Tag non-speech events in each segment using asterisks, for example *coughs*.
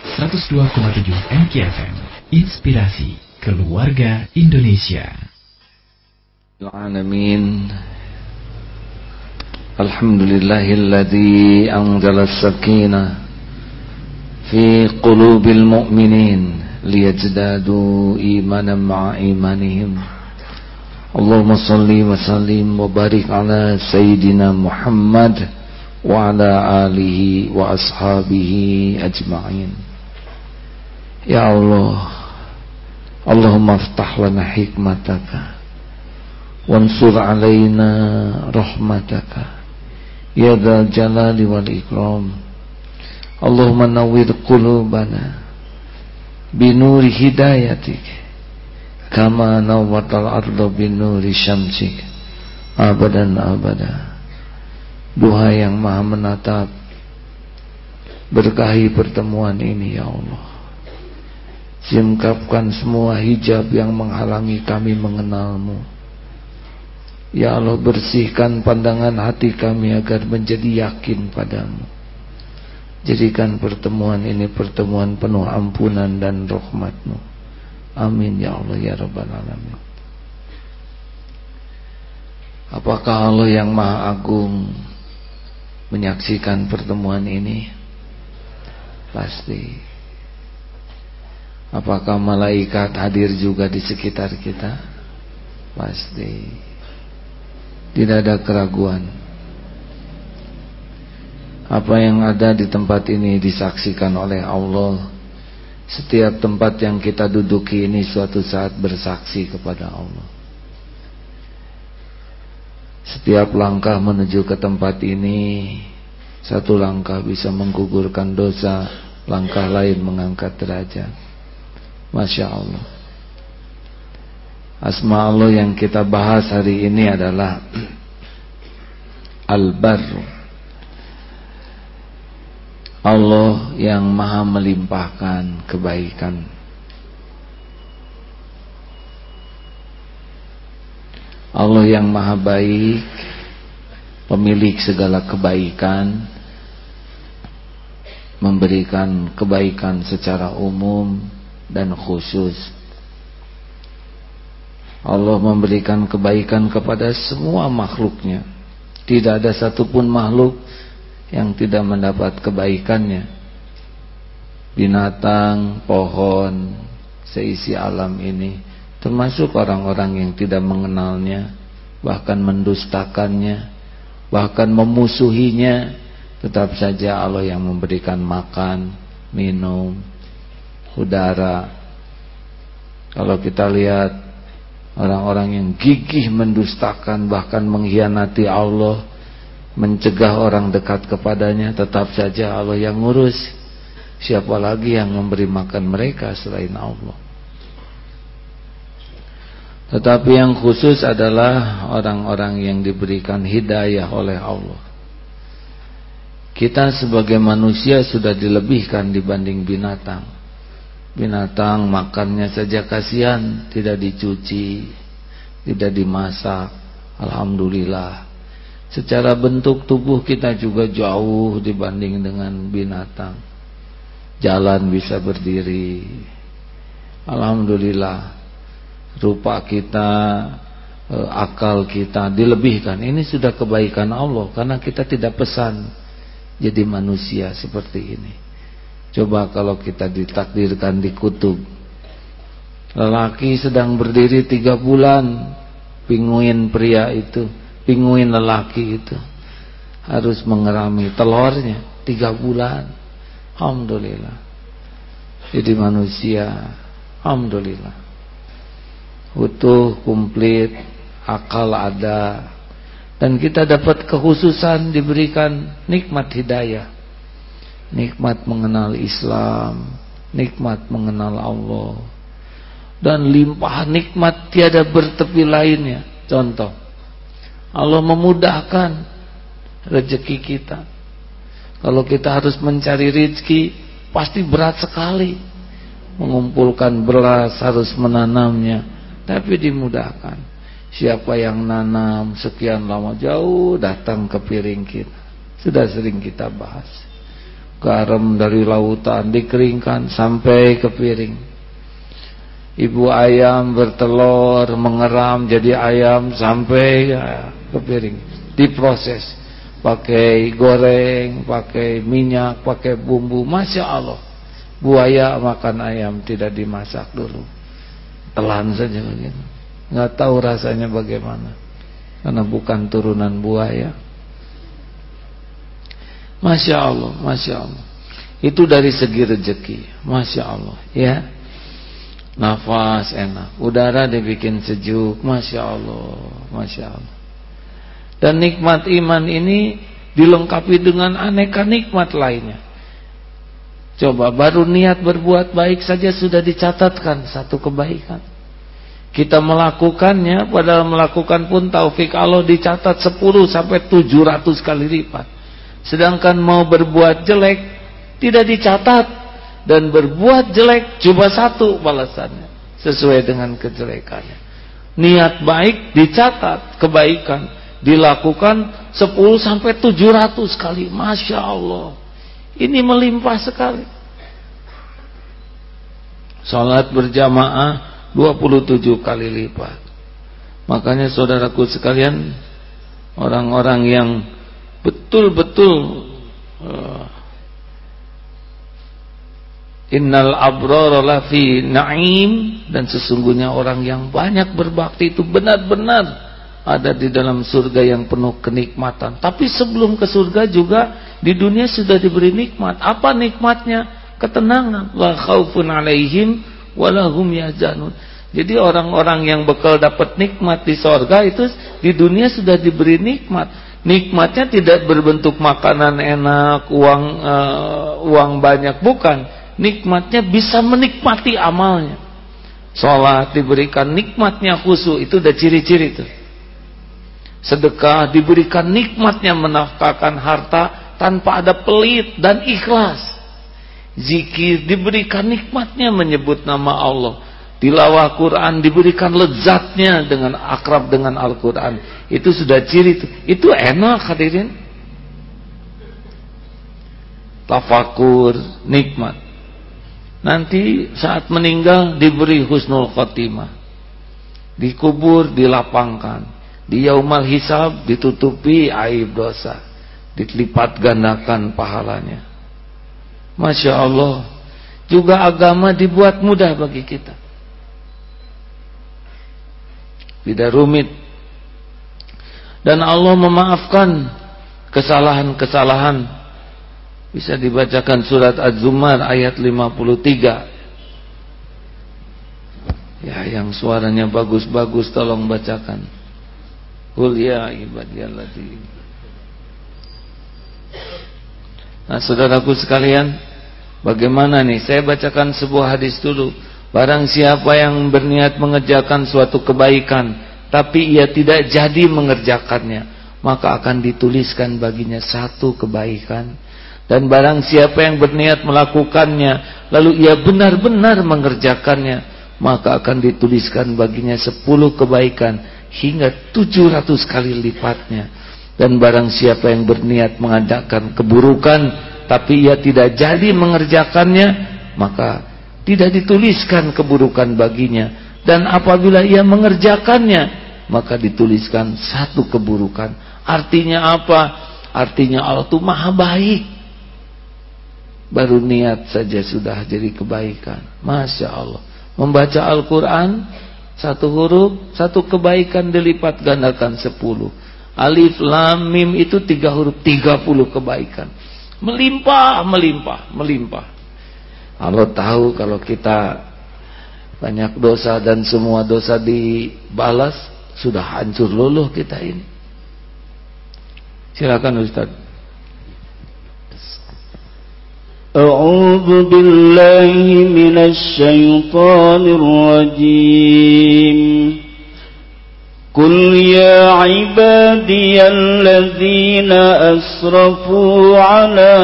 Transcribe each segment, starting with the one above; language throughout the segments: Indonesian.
102,7 MKFM. Inspirasi keluarga Indonesia. Alamin. Alhamdulillahilladzi anzala as-sakinah fi qulubil mu'minin liyazdadu imanan ma'a imanihim. Allahumma salli wa sallim wa barik ala sayyidina Muhammad wa ala alihi wa ashabihi ajma'in. Ya Allah Allahumma aftah lana hikmataka. Wansur alaina rahmataka. Ya dhal jalali wal ikram. Allahumma nawir qulubana Binuri hidayatik. Kama nawatal ardo binuri syamsik. Abadan abada. Duha yang maha menatap Berkahi pertemuan ini ya Allah Singkapkan semua hijab yang menghalangi kami mengenalmu. Ya Allah bersihkan pandangan hati kami agar menjadi yakin padamu. Jadikan pertemuan ini pertemuan penuh ampunan dan rahmatmu. Amin ya Allah ya Rabbal Alamin. Apakah Allah yang maha agung Menyaksikan pertemuan ini? Pasti Apakah malaikat hadir juga di sekitar kita? Pasti. Tidak ada keraguan. Apa yang ada di tempat ini disaksikan oleh Allah. Setiap tempat yang kita duduki ini suatu saat bersaksi kepada Allah. Setiap langkah menuju ke tempat ini Satu langkah bisa menggugurkan dosa Langkah lain mengangkat derajat Masya Allah. Asma Allah yang kita bahas hari ini adalah *clears throat* Al-Barru Allah yang maha melimpahkan kebaikan. Allah yang maha baik Pemilik segala kebaikan Memberikan kebaikan secara umum dan khusus. Allah memberikan kebaikan kepada semua makhluknya. Tidak ada satupun makhluk yang tidak mendapat kebaikannya. Binatang, pohon, seisi alam ini Termasuk orang-orang yang tidak mengenalnya Bahkan mendustakannya Bahkan memusuhinya. Tetap saja Allah yang memberikan makan, minum, udara. Kalau kita lihat orang-orang yang gigih mendustakan bahkan mengkhianati Allah, mencegah orang dekat kepadanya, tetap saja Allah yang ngurus. Siapa lagi yang memberi makan mereka selain Allah? Tetapi yang khusus adalah orang-orang yang diberikan hidayah oleh Allah. Kita sebagai manusia sudah dilebihkan dibanding binatang. Binatang makannya saja kasihan, tidak dicuci, tidak dimasak. Alhamdulillah. Secara bentuk tubuh kita juga jauh dibanding dengan binatang. Jalan bisa berdiri. Alhamdulillah. Rupa kita, eh, akal kita dilebihkan. Ini sudah kebaikan Allah karena kita tidak pesan jadi manusia seperti ini. Coba kalau kita ditakdirkan di kutub. Lelaki sedang berdiri tiga bulan Pinguin pria itu Pinguin lelaki itu. Harus mengerami telurnya Tiga bulan. Alhamdulillah. Jadi manusia Alhamdulillah. Utuh, komplit Akal ada. Dan kita dapat kekhususan Diberikan nikmat hidayah nikmat mengenal Islam, nikmat mengenal Allah, dan limpah nikmat tiada bertepi lainnya. Contoh, Allah memudahkan rezeki kita. Kalau kita harus mencari rezeki, pasti berat sekali. Mengumpulkan beras harus menanamnya, tapi dimudahkan. Siapa yang nanam sekian lama jauh datang ke piring kita. Sudah sering kita bahas garam dari lautan dikeringkan sampai ke piring. Ibu ayam bertelur mengeram jadi ayam sampai ya, ke piring. Diproses. Pakai goreng pakai minyak pakai bumbu. Masya Allah. Buaya makan ayam tidak dimasak dulu. Telan saja begitu. Nggak tahu rasanya bagaimana. Karena bukan turunan buaya Masya Allah Masya Allah. Itu dari segi rezeki. Masya Allah ya. Nafas enak. Udara dibikin sejuk. Masya Allah Masya Allah. Dan nikmat iman ini dilengkapi dengan aneka nikmat lainnya. Coba baru niat berbuat baik saja sudah dicatatkan satu kebaikan. Kita melakukannya padahal melakukan pun taufik Allah dicatat 10 sampai 700 kali lipat sedangkan mau berbuat jelek tidak dicatat. Dan berbuat jelek cuma satu balasannya sesuai dengan kejelekannya. Niat baik dicatat kebaikan dilakukan 10 sampai 700 kali. Masya Allah. Ini melimpah sekali. Salat berjamaah 27 kali lipat. Makanya saudaraku sekalian, orang-orang yang betul-betul uh, Innal abrara lafi na'im dan sesungguhnya orang yang banyak berbakti itu benar-benar ada di dalam surga yang penuh kenikmatan. Tapi sebelum ke surga juga di dunia sudah diberi nikmat. Apa nikmatnya? Ketenangan. La khaufun alaihim walahum yahzanun. Jadi orang-orang yang bekal dapat nikmat di sorga itu di dunia sudah diberi nikmat. Nikmatnya tidak berbentuk makanan enak, uang uh, uang banyak, bukan. Nikmatnya bisa menikmati amalnya. Sholat diberikan nikmatnya khusus itu udah ciri-ciri itu. Sedekah diberikan nikmatnya menafkahkan harta tanpa ada pelit dan ikhlas. Zikir diberikan nikmatnya menyebut nama Allah. Tilawah Quran diberikan lezatnya dengan akrab dengan Al-Quran. Itu sudah ciri itu. Itu enak hadirin. Tafakur, nikmat. Nanti saat meninggal diberi husnul khotimah. Dikubur, dilapangkan. Di yaumal hisab ditutupi aib dosa. Dilipat gandakan pahalanya. Masya Allah Juga agama dibuat mudah bagi kita Tidak rumit. Dan Allah memaafkan Kesalahan-kesalahan. Bisa dibacakan surat Az-Zumar ayat 53 Ya yang suaranya bagus-bagus Tolong bacakan. Qul ya Nah saudaraku sekalian Bagaimana nih? Saya bacakan sebuah hadis dulu. Barang siapa yang berniat mengerjakan suatu kebaikan, tapi ia tidak jadi mengerjakannya, maka akan dituliskan baginya satu kebaikan. Dan barang siapa yang berniat melakukannya, lalu ia benar-benar mengerjakannya, maka akan dituliskan baginya sepuluh kebaikan hingga tujuh ratus kali lipatnya. Dan barang siapa yang berniat mengadakan keburukan, tapi ia tidak jadi mengerjakannya maka tidak dituliskan keburukan baginya. Dan apabila ia mengerjakannya maka dituliskan satu keburukan. Artinya apa? Artinya Allah itu maha baik. Baru niat saja sudah jadi kebaikan. Masya Allah. Membaca Al-Quran satu huruf satu kebaikan dilipat gandakan sepuluh. Alif lam mim itu tiga huruf tiga puluh kebaikan. Melimpah, melimpah, melimpah. Allah tahu kalau kita banyak dosa dan semua dosa dibalas, sudah hancur luluh kita ini. Silakan Ustaz. أعوذ بالله من الشيطان الرجيم قل يا عبادي الذين أسرفوا على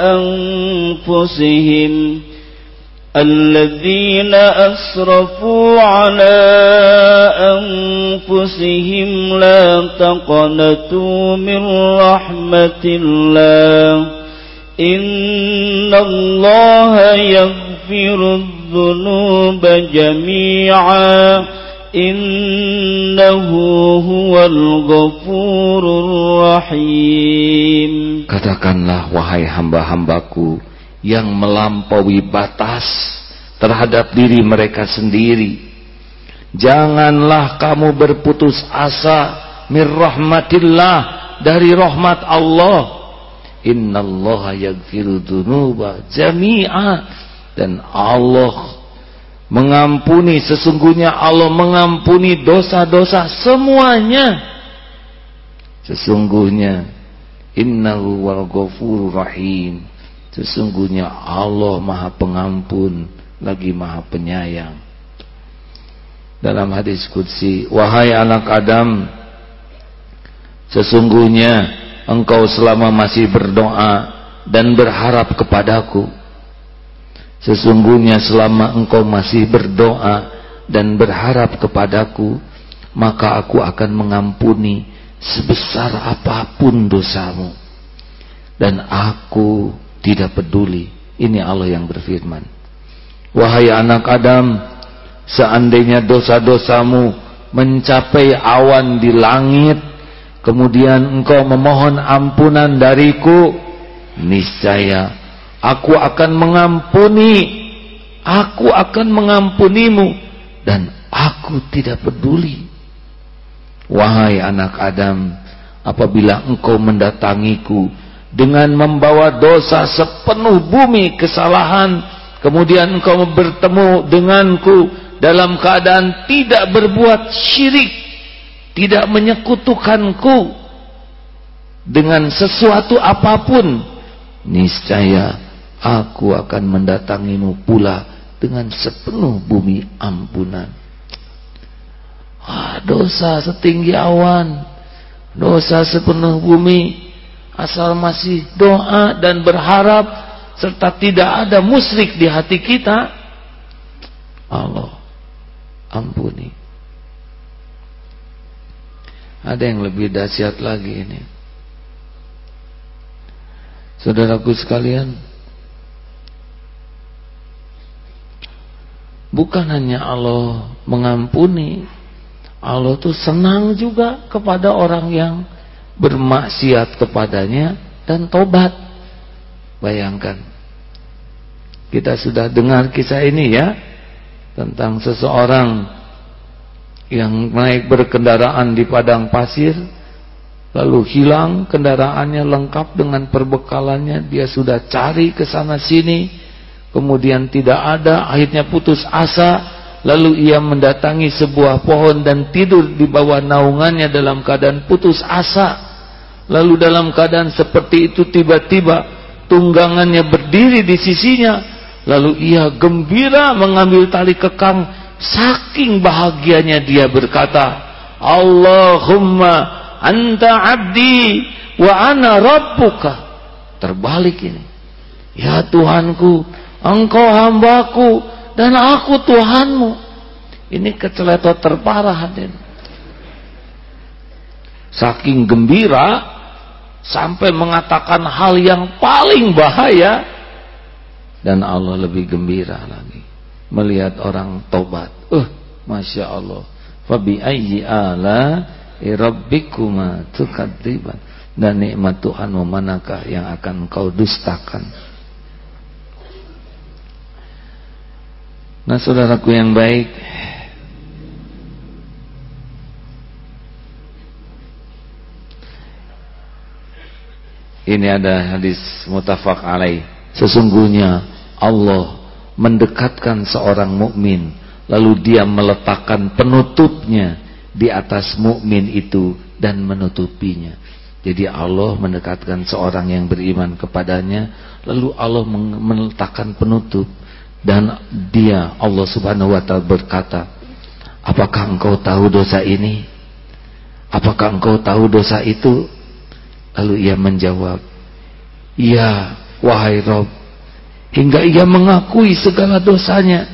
أنفسهم الذين أسرفوا على أنفسهم لا تقنطوا من رحمة الله إن الله يغفر الذنوب جميعا إنه هو الغفور الرحيم. Katakanlah wahai hamba-hambaku yang melampaui batas terhadap diri mereka sendiri Janganlah kamu berputus asa mir rahmatillah dari rahmat Allah. Innallaha yaghfiru dzunuba jami'a dan Allah mengampuni sesungguhnya Allah mengampuni dosa-dosa semuanya. Sesungguhnya innahu wal ghafurur rahim. Sesungguhnya Allah Maha Pengampun lagi Maha Penyayang. Dalam hadis kudsi wahai anak Adam sesungguhnya engkau selama masih berdoa dan berharap kepadaku. Sesungguhnya selama engkau masih berdoa dan berharap kepadaku maka aku akan mengampuni sebesar apa pun dosamu. Dan aku tidak peduli. Ini Allah yang berfirman. Wahai anak Adam Seandainya dosa-dosamu mencapai awan di langit, kemudian engkau memohon ampunan dariku, niscaya aku akan mengampuni, aku akan mengampunimu, dan aku tidak peduli. Wahai anak Adam, apabila engkau mendatangiku dengan membawa dosa sepenuh bumi kesalahan, kemudian engkau bertemu denganku dalam keadaan tidak berbuat syirik tidak menyekutukanku dengan sesuatu apa pun niscaya aku akan mendatangimu pula dengan sepenuh bumi ampunan. Ah, dosa setinggi awan dosa sepenuh bumi asal masih doa dan berharap serta tidak ada musyrik di hati kita Allah ampuni. Ada yang lebih dahsyat lagi ini. Saudaraku sekalian, bukan hanya Allah mengampuni, Allah tuh senang juga kepada orang yang bermaksiat kepadanya dan tobat. Bayangkan. Kita sudah dengar kisah ini ya tentang seseorang yang naik berkendaraan di padang pasir lalu hilang kendaraannya lengkap dengan perbekalannya dia sudah cari ke sana sini kemudian tidak ada akhirnya putus asa lalu ia mendatangi sebuah pohon dan tidur di bawah naungannya dalam keadaan putus asa lalu dalam keadaan seperti itu tiba-tiba tunggangannya berdiri di sisinya Lalu ia gembira mengambil tali kekang saking bahagianya dia berkata, "Allahumma anta 'abdi wa ana rabbuka." Terbalik ini. Ya Tuhanku, Engkau hambaku dan aku Tuhanmu. Ini keceletot terparah hadirin. Saking gembira sampai mengatakan hal yang paling bahaya dan Allah lebih gembira lagi melihat orang tobat. Uh, masya Allah. Fabi ayyi ala rabbikuma tukadziban. Dan nikmat Tuhanmu manakah yang akan kau dustakan? Nah, saudaraku yang baik, ini ada hadis mutafak alaih Sesungguhnya Allah mendekatkan seorang mukmin lalu dia meletakkan penutupnya di atas mukmin itu dan menutupinya. Jadi Allah mendekatkan seorang yang beriman kepadanya lalu Allah meletakkan penutup dan dia Allah Subhanahu wa taala berkata, "Apakah engkau tahu dosa ini? Apakah engkau tahu dosa itu?" Lalu ia menjawab, "Ya, wahai Rob hingga ia mengakui segala dosanya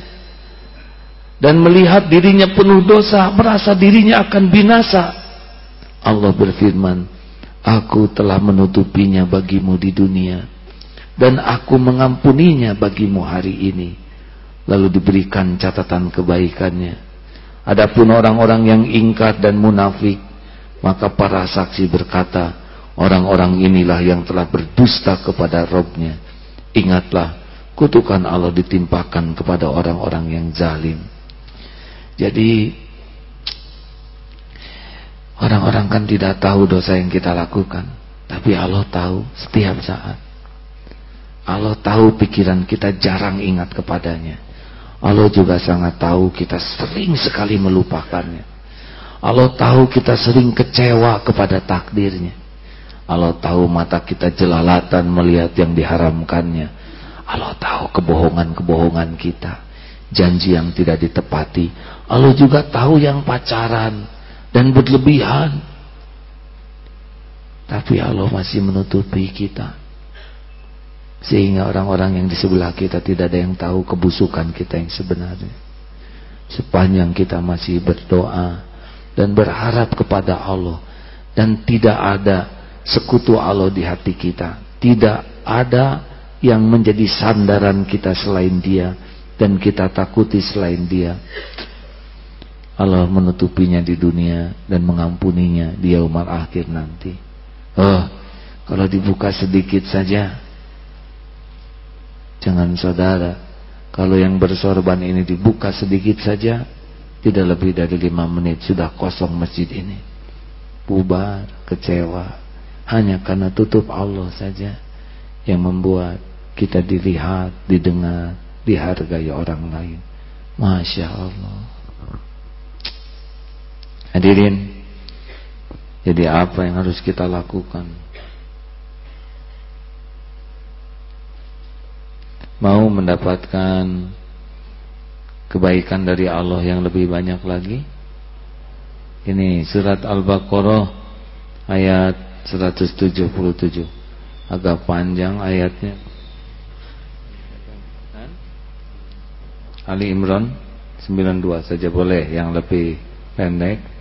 dan melihat dirinya penuh dosa merasa dirinya akan binasa Allah berfirman aku telah menutupinya bagimu di dunia dan aku mengampuninya bagimu hari ini. Lalu diberikan catatan kebaikannya. Adapun orang-orang yang ingkar dan munafik maka para saksi berkata orang-orang inilah yang telah berdusta kepada Robnya ingatlah kutukan Allah ditimpakan kepada orang-orang yang zalim jadi orang-orang kan tidak tahu dosa yang kita lakukan tapi Allah tahu setiap saat Allah tahu pikiran kita jarang ingat kepadanya. Allah juga sangat tahu kita sering sekali melupakannya. Allah tahu kita sering kecewa kepada takdirnya. Allah tahu mata kita jelalatan melihat yang diharamkannya. Allah tahu kebohongan-kebohongan kita. Janji yang tidak ditepati. Allah juga tahu yang pacaran dan berlebihan. Tapi Allah masih menutupi kita. Sehingga orang-orang yang di sebelah kita tidak ada yang tahu kebusukan kita yang sebenarnya. Sepanjang kita masih berdoa dan berharap kepada Allah dan tidak ada sekutu Allah di hati kita. Tidak ada yang menjadi sandaran kita selain dia dan kita takuti selain dia. Allah menutupinya di dunia dan mengampuninya di yaumul akhir nanti. Oh, kalau dibuka sedikit saja Jangan saudara, kalau yang bersorban ini dibuka sedikit saja, tidak lebih dari lima menit sudah kosong masjid ini. Bubar, kecewa, hanya karena tutup Allah saja yang membuat kita dilihat, didengar, dihargai orang lain. Masya Allah. Hadirin, jadi apa yang harus kita lakukan? mau mendapatkan kebaikan dari Allah yang lebih banyak lagi ini surat Al-Baqarah ayat 177 agak panjang ayatnya Ali Imran 92 saja boleh yang lebih pendek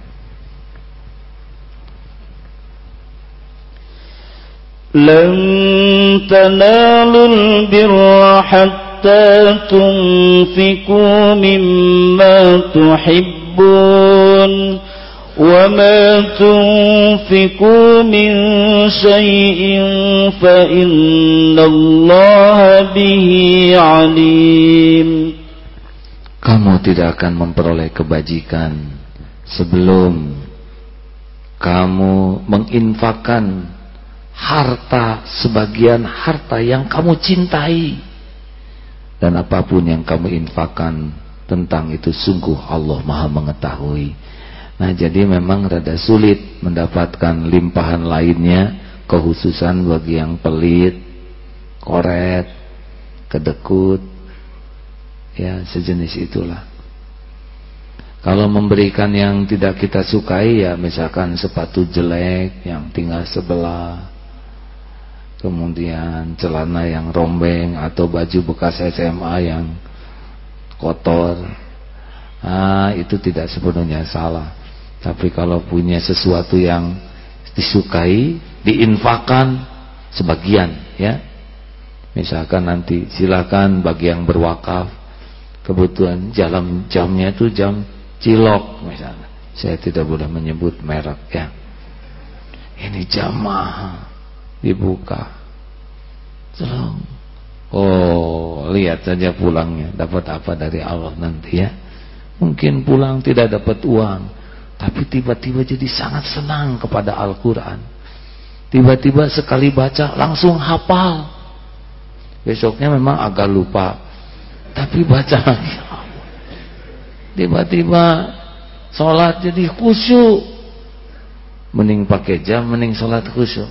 لن تنالوا البر حتى تنفقوا مما تحبون وما تنفقوا من شيء فإن الله به عليم Kamu tidak akan memperoleh kebajikan sebelum kamu menginfakkan harta sebagian harta yang kamu cintai dan apapun yang kamu infakkan tentang itu sungguh Allah maha mengetahui nah jadi memang rada sulit mendapatkan limpahan lainnya kekhususan bagi yang pelit koret kedekut ya sejenis itulah. Kalau memberikan yang tidak kita sukai ya misalkan sepatu jelek yang tinggal sebelah kemudian celana yang rombeng atau baju bekas SMA yang kotor ah itu tidak sepenuhnya salah tapi kalau punya sesuatu yang disukai diinfakan sebagian ya. Misalkan nanti silakan bagi yang berwakaf kebutuhan jalan jamnya itu jam cilok misalnya. Saya tidak boleh menyebut merek ya. Ini jam mahal dibuka. Selong. Oh, lihat saja pulangnya. Dapat apa dari Allah nanti ya. Mungkin pulang tidak dapat uang, tapi tiba-tiba jadi sangat senang kepada Al-Qur'an. Tiba-tiba sekali baca langsung hafal. Besoknya memang agak lupa, tapi baca lagi. Tiba-tiba sholat jadi khusyuk. Mending pakai jam, mending sholat khusyuk.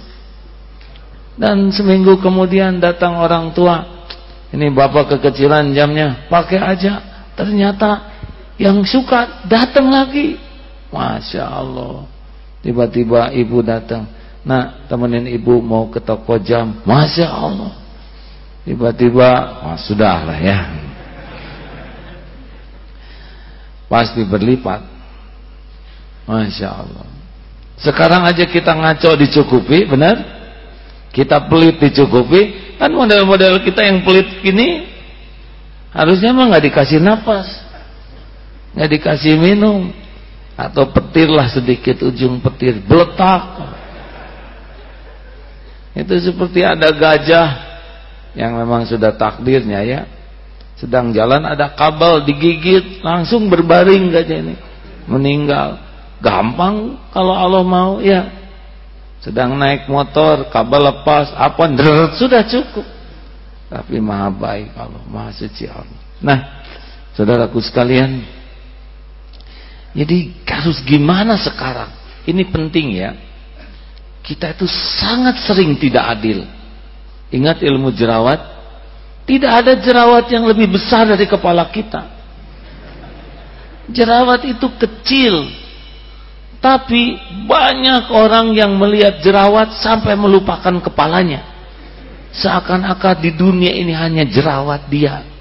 Dan seminggu kemudian datang orang tua. Ini bapak kekecilan jamnya, pakai aja. Ternyata yang suka datang lagi. Masya Allah. Tiba-tiba ibu datang. Nah, temenin ibu mau ke toko jam. Masya Allah. Tiba-tiba, oh, sudah lah ya. Pasti berlipat. Masya Allah. Sekarang aja kita ngaco dicukupi, benar? kita pelit dicukupi kan model-model kita yang pelit gini harusnya mah nggak dikasih napas nggak dikasih minum atau petir lah sedikit ujung petir beletak. Itu seperti ada gajah yang memang sudah takdirnya ya. Sedang jalan ada kabel digigit langsung berbaring gajah ini. Meninggal. Gampang kalau Allah mau ya. Sedang naik motor kabel lepas apa deret sudah cukup. Tapi maha baik Allah maha suci Allah. Nah saudaraku sekalian jadi harus gimana sekarang? Ini penting ya. Kita itu sangat sering tidak adil. Ingat ilmu jerawat? Tidak ada jerawat yang lebih besar dari kepala kita. Jerawat itu kecil. Tapi banyak orang yang melihat jerawat sampai melupakan kepalanya. Seakan-akan di dunia ini hanya jerawat dia.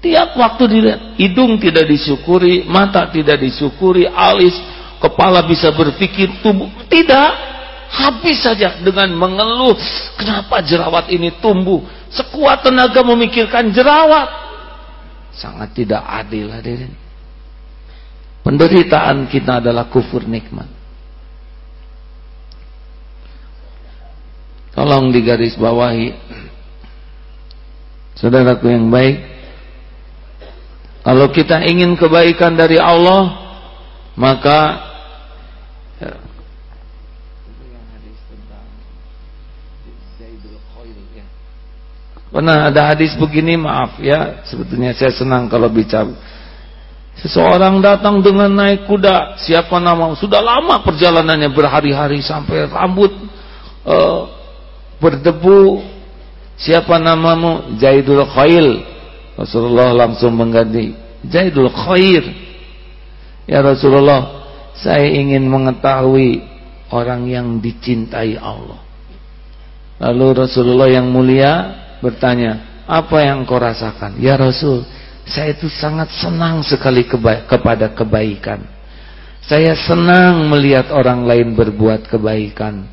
Tiap waktu dilihat, hidung tidak disyukuri, mata tidak disyukuri, alis, kepala bisa berpikir, tubuh tidak. Habis saja dengan mengeluh, kenapa jerawat ini tumbuh? Sekuat tenaga memikirkan jerawat. Sangat tidak adil hadirin. Penderitaan kita adalah kufur nikmat. Tolong digaris bawahi *clears throat* Saudaraku yang baik Kalau kita ingin kebaikan dari Allah Maka ya, Pernah ada hadis begini maaf ya Sebetulnya saya senang kalau bicara Seseorang datang dengan naik kuda, siapa nama? Sudah lama perjalanannya berhari-hari sampai rambut uh, berdebu. Siapa namamu? Zaidul Khail. Rasulullah langsung mengganti Zaidul Khair. Ya Rasulullah, saya ingin mengetahui orang yang dicintai Allah. Lalu Rasulullah yang mulia bertanya, apa yang kau rasakan? Ya Rasul, saya itu sangat senang sekali keba kepada kebaikan. Saya senang melihat orang lain berbuat kebaikan.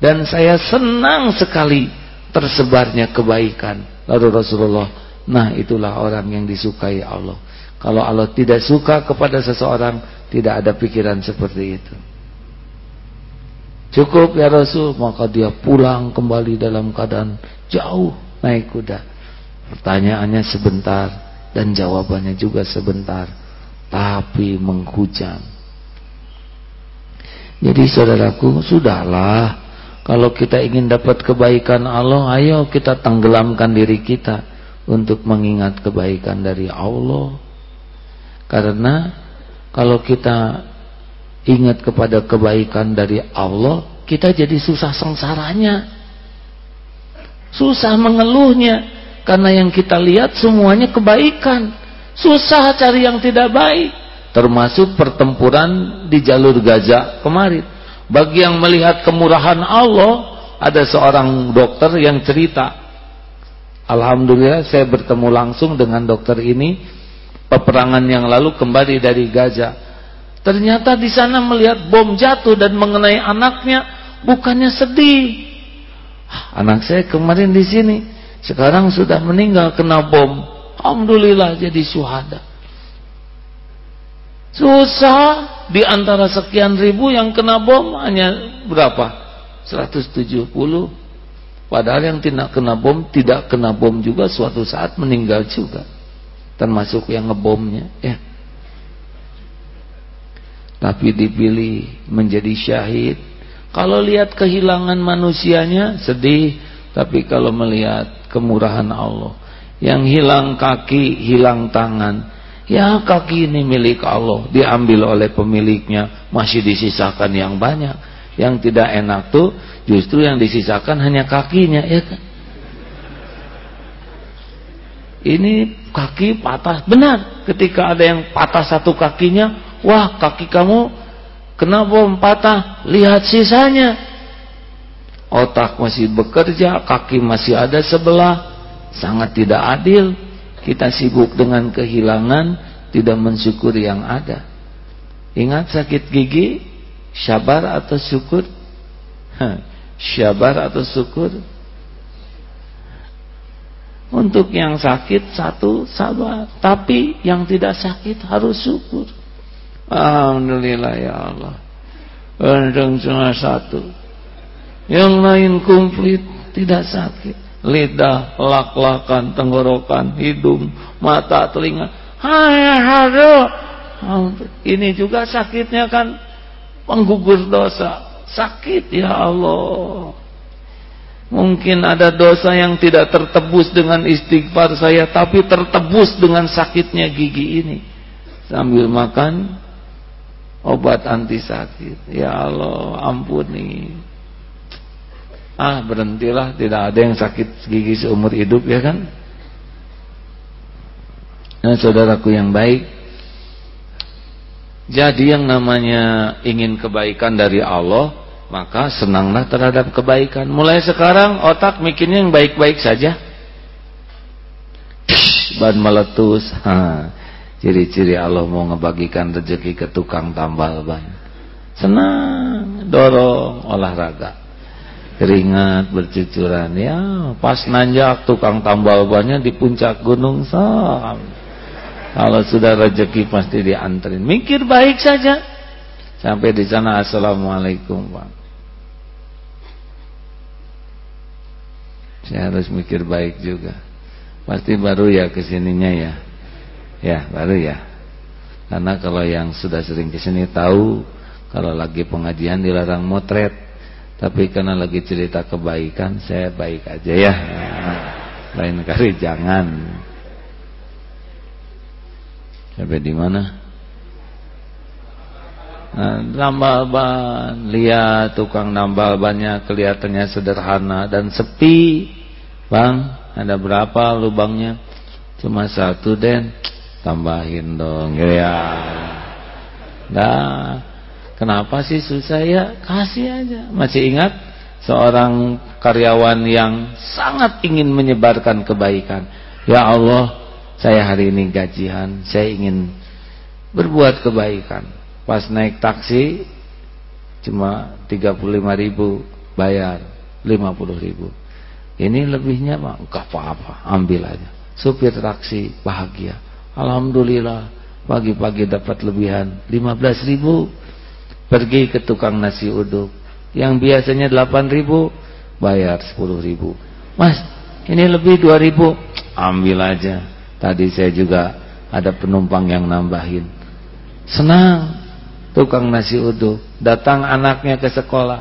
Dan saya senang sekali tersebarnya kebaikan. Lalu Rasulullah, nah itulah orang yang disukai Allah. Kalau Allah tidak suka kepada seseorang, tidak ada pikiran seperti itu. Cukup ya Rasul, maka dia pulang kembali dalam keadaan jauh naik kuda. Pertanyaannya sebentar, dan jawabannya juga sebentar tapi menghujam jadi saudaraku sudahlah kalau kita ingin dapat kebaikan Allah ayo kita tenggelamkan diri kita untuk mengingat kebaikan dari Allah karena kalau kita ingat kepada kebaikan dari Allah kita jadi susah sengsaranya susah mengeluhnya karena yang kita lihat semuanya kebaikan. Susah cari yang tidak baik. Termasuk pertempuran di jalur Gaza kemarin. Bagi yang melihat kemurahan Allah, ada seorang dokter yang cerita. Alhamdulillah saya bertemu langsung dengan dokter ini. Peperangan yang lalu kembali dari Gaza. Ternyata di sana melihat bom jatuh dan mengenai anaknya, bukannya sedih. Anak saya kemarin di sini sekarang sudah meninggal kena bom. Alhamdulillah jadi syuhada. Susah di antara sekian ribu yang kena bom hanya berapa? 170. Padahal yang tidak kena bom tidak kena bom juga suatu saat meninggal juga. Termasuk yang ngebomnya ya. Tapi dipilih menjadi syahid. Kalau lihat kehilangan manusianya sedih, tapi kalau melihat kemurahan Allah. Yang hilang kaki, hilang tangan. Ya kaki ini milik Allah, diambil oleh pemiliknya, masih disisakan yang banyak. Yang tidak enak tuh justru yang disisakan hanya kakinya, ya kan? Ini kaki patah, benar. Ketika ada yang patah satu kakinya, wah kaki kamu kena bom patah, lihat sisanya otak masih bekerja, kaki masih ada sebelah, sangat tidak adil. Kita sibuk dengan kehilangan, tidak mensyukuri yang ada. Ingat sakit gigi, sabar atau syukur? Syabar atau syukur? Untuk yang sakit satu sabar, tapi yang tidak sakit harus syukur. Alhamdulillah ya Allah. Untung cuma satu. Yang lain komplit tidak sakit. Lidah, lak-lakan, tenggorokan, hidung, mata, telinga. Hai, aduh. Ini juga sakitnya kan penggugur dosa. Sakit ya Allah. Mungkin ada dosa yang tidak tertebus dengan istighfar saya Tapi tertebus dengan sakitnya gigi ini. Sambil makan Obat anti sakit. Ya Allah ampuni. Ah berhentilah. Tidak ada yang sakit gigi seumur hidup ya kan? Nah saudaraku yang baik Jadi yang namanya ingin kebaikan dari Allah maka senanglah terhadap kebaikan. Mulai sekarang otak mikirnya yang baik-baik saja. ban meletus. Ciri-ciri Allah mau ngebagikan rezeki ke tukang tambal ban. Senang, dorong olahraga. Keringat bercucuran. Ya, pas nanjak tukang tambal bannya di puncak gunung sam. Kalau sudah rezeki pasti diantrin. Mikir baik saja. Sampai di sana assalamualaikum pak. Saya harus mikir baik juga. Pasti baru ya ke sininya ya. Ya baru ya. Karena kalau yang sudah sering ke sini tahu kalau lagi pengajian dilarang motret. Tapi karena lagi cerita kebaikan saya baik aja ya. Lain kali jangan. Sampai di mana? Nah, nambal ban, lihat tukang nambal bannya kelihatannya sederhana dan sepi. Bang, ada berapa lubangnya? Cuma satu, Den. Tambahin dong, ya. Nah, kenapa sih susah ya? Kasih aja. Masih ingat seorang karyawan yang sangat ingin menyebarkan kebaikan. Ya Allah, saya hari ini gajian, saya ingin berbuat kebaikan Pas naik taksi cuma 35 ribu bayar 50 ribu. Ini lebihnya mah enggak apa-apa, ambil aja. Supir taksi bahagia. Alhamdulillah pagi-pagi dapat lebihan 15 ribu. Pergi ke tukang nasi uduk yang biasanya 8 ribu bayar 10 ribu. Mas, ini lebih 2 ribu. Ambil aja. Tadi saya juga ada penumpang yang nambahin. Senang tukang nasi uduk. Datang anaknya ke sekolah.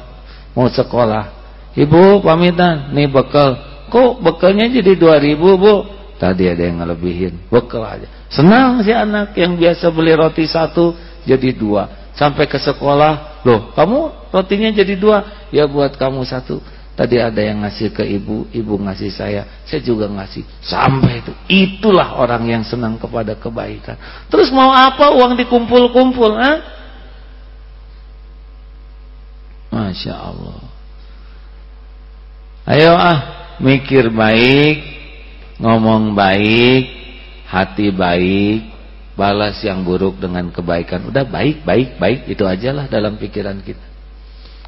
Mau sekolah. Ibu pamitan. Nih bekal. Kok bekalnya jadi 2000 bu? Tadi ada yang ngelebihin. Bekal aja. Senang si anak yang biasa beli roti satu jadi dua. Sampai ke sekolah. Loh kamu rotinya jadi dua? Ya buat kamu satu tadi ada yang ngasih ke ibu ibu ngasih saya saya juga ngasih. Sampai itu itulah orang yang senang kepada kebaikan. Terus mau apa uang dikumpul-kumpul ah Masya Allah. Ayo ah Mikir baik Ngomong baik Hati baik Balas yang buruk dengan kebaikan. Udah baik, baik, baik Itu ajalah dalam pikiran kita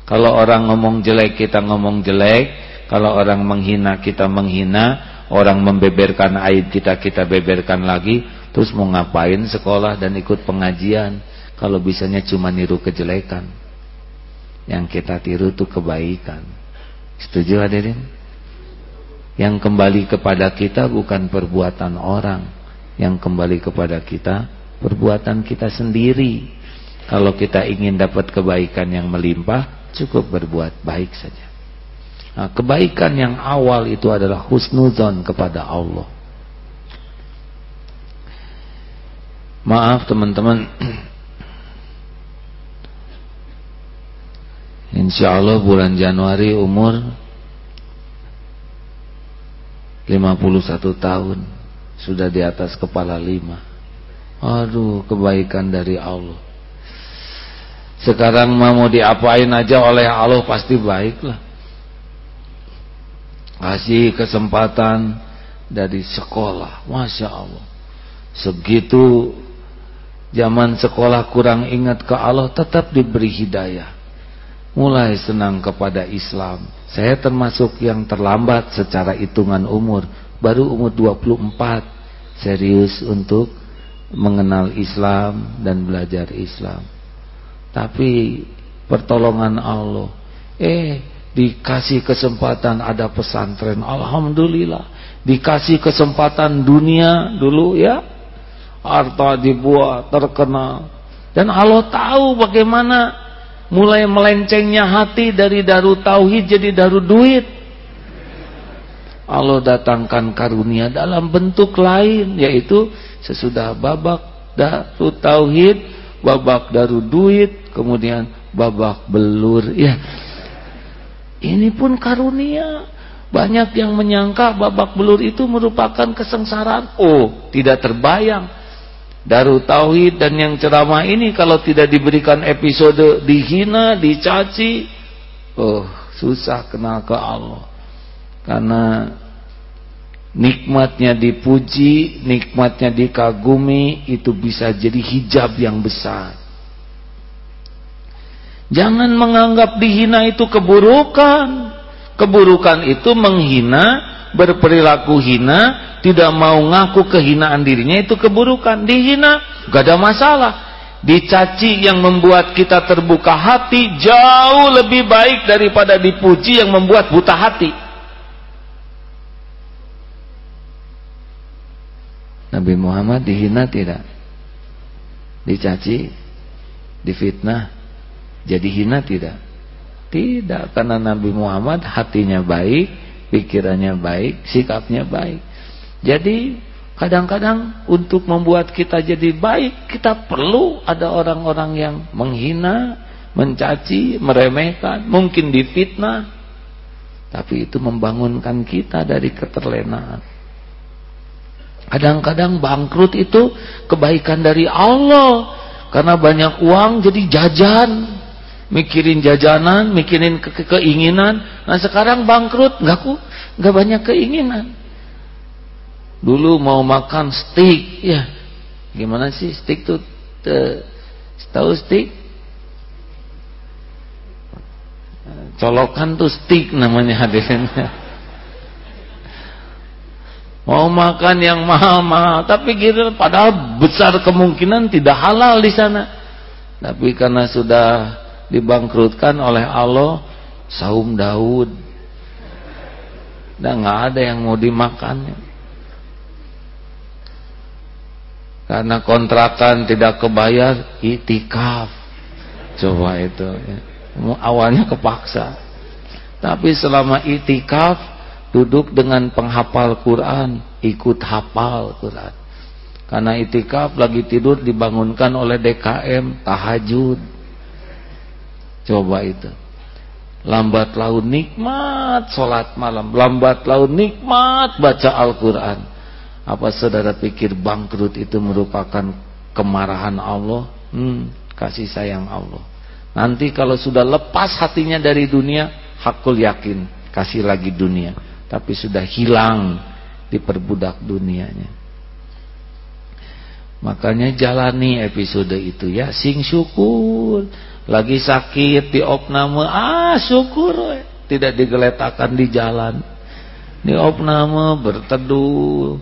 Kalau orang ngomong jelek kita ngomong jelek Kalau orang menghina kita menghina Orang membeberkan aib kita kita beberkan lagi Terus mau ngapain sekolah dan ikut pengajian Kalau bisanya cuma niru kejelekan yang kita tiru itu kebaikan. Setuju hadirin? Yang kembali kepada kita bukan perbuatan orang, yang kembali kepada kita perbuatan kita sendiri. Kalau kita ingin dapat kebaikan yang melimpah, cukup berbuat baik saja. Nah, kebaikan yang awal itu adalah husnuzon kepada Allah. Maaf teman-teman *clears throat* Insya Allah bulan Januari umur 51 tahun Sudah di atas kepala lima Aduh kebaikan dari Allah Sekarang mau diapain aja oleh Allah pasti baiklah Kasih kesempatan dari sekolah. Masya Allah. Segitu zaman sekolah kurang ingat ke Allah Tetap diberi hidayah. Mulai senang kepada Islam. Saya termasuk yang terlambat secara hitungan umur, baru umur 24 serius untuk mengenal Islam dan belajar Islam. Tapi pertolongan Allah, eh dikasih kesempatan ada pesantren, alhamdulillah. Dikasih kesempatan dunia dulu ya, harta dibuat terkenal. Dan Allah tahu bagaimana mulai melencengnya hati dari daru tauhid jadi daru duit. Allah datangkan karunia dalam bentuk lain yaitu sesudah babak daru tauhid, babak daru duit, kemudian babak belur. Ya. Ini pun karunia. Banyak yang menyangka babak belur itu merupakan kesengsaraan. Oh, tidak terbayang Darul Tauhid dan yang ceramah ini kalau tidak diberikan episode dihina, dicaci, oh susah kenal ke Allah. Karena nikmatnya dipuji, nikmatnya dikagumi, itu bisa jadi hijab yang besar. Jangan menganggap dihina itu keburukan. Keburukan itu menghina, berperilaku hina, tidak mau ngaku kehinaan dirinya itu keburukan. Dihina, gak ada masalah. Dicaci yang membuat kita terbuka hati jauh lebih baik daripada dipuji yang membuat buta hati. Nabi Muhammad dihina tidak? Dicaci, difitnah, jadi hina tidak? Tidak, karena Nabi Muhammad hatinya baik, pikirannya baik, sikapnya baik. Jadi kadang-kadang untuk membuat kita jadi baik kita perlu ada orang-orang yang menghina, mencaci, meremehkan, mungkin difitnah. Tapi itu membangunkan kita dari keterlenaan. Kadang-kadang bangkrut itu kebaikan dari Allah. Karena banyak uang jadi jajan. Mikirin jajanan, mikirin ke -ke keinginan. Nah sekarang bangkrut, nggak ku, nggak banyak keinginan. Dulu mau makan steak, ya. Gimana sih steak tuh? Tahu steak? Colokan tuh steak namanya *laughs* hadirinnya. Mau makan yang mahal-mahal, tapi kira padahal besar kemungkinan tidak halal di sana. Tapi karena sudah dibangkrutkan oleh Allah, saum Daud. Dan nggak ada yang mau dimakannya. Karena kontrakan tidak kebayar, itikaf. Coba itu ya. Awalnya kepaksa. Tapi selama itikaf duduk dengan penghafal Quran, ikut hafal Quran. Karena itikaf lagi tidur dibangunkan oleh DKM tahajud. Coba itu. Lambat laun nikmat sholat malam, lambat laun nikmat baca Al-Qur'an. Apa saudara pikir bangkrut itu merupakan kemarahan Allah? Hmm, kasih sayang Allah. Nanti kalau sudah lepas hatinya dari dunia, hakul yakin kasih lagi dunia. Tapi sudah hilang diperbudak dunianya. Makanya jalani episode itu ya, sing syukur. Lagi sakit di opname, ah syukur. Tidak digeletakkan di jalan. Di opname berteduh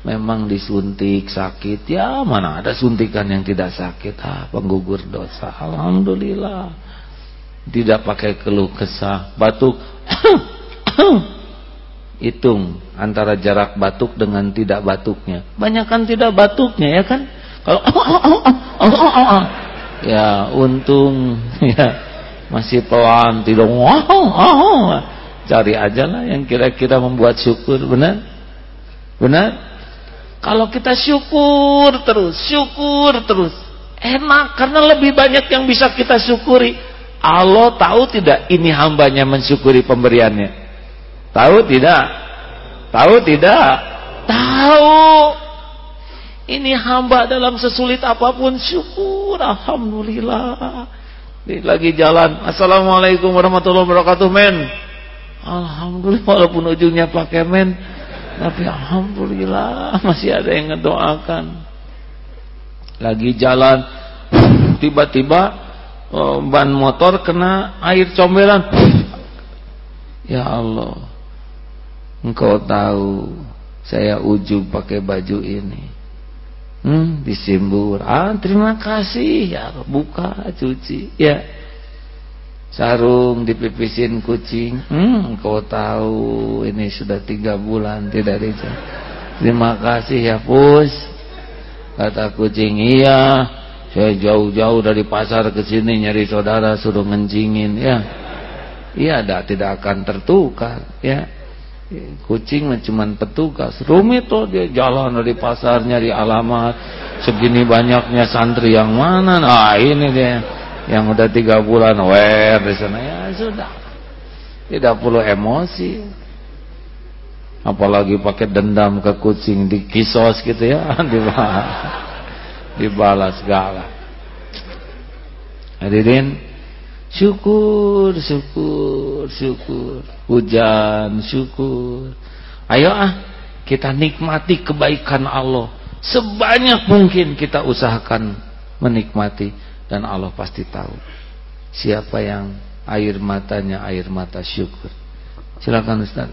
memang disuntik sakit ya mana ada suntikan yang tidak sakit ah penggugur dosa alhamdulillah tidak pakai keluh kesah batuk *coughs* hitung antara jarak batuk dengan tidak batuknya banyak kan tidak batuknya ya kan kalau ya untung *laughs* ya masih pelan tidak cari aja lah yang kira-kira membuat syukur benar benar kalau kita syukur terus, syukur terus. Enak karena lebih banyak yang bisa kita syukuri. Allah tahu tidak ini hambanya mensyukuri pemberiannya? Tahu tidak? Tahu tidak? Tahu. Ini hamba dalam sesulit apa pun syukur. Alhamdulillah. Lagi jalan. Assalamualaikum warahmatullahi wabarakatuh men. Alhamdulillah walaupun ujungnya pakai men. Tapi Alhamdulillah masih ada yang ngedoakan. Lagi jalan, tiba-tiba oh, ban motor kena air comberan ya Allah engkau tahu saya ujub pakai baju ini. Hmm, disimbur. Ah terima kasih. Ya buka cuci. Ya. Sarung dipipisin kucing. Hmm, engkau tahu ini sudah tiga bulan tidak dicat terima kasih ya pus. Kata kucing iya. Saya jauh-jauh dari pasar ke sini nyari saudara suruh ngencingin ya. Iya, tidak akan tertukar ya. Kucing cuma petugas. Rumit tuh dia jalan dari pasar nyari alamat. Segini banyaknya santri yang mana? Nah, ini dia yang udah tiga bulan wer di sana ya sudah. Tidak perlu emosi. Apalagi pakai dendam ke kucing di kisos gitu ya, *laughs* dibalas dibalas segala hadirin syukur syukur syukur. Hujan syukur. Ayo ah kita nikmati kebaikan Allah. Sebanyak mungkin kita usahakan menikmati dan Allah pasti tahu. Siapa yang air matanya air mata syukur? Silakan Ustaz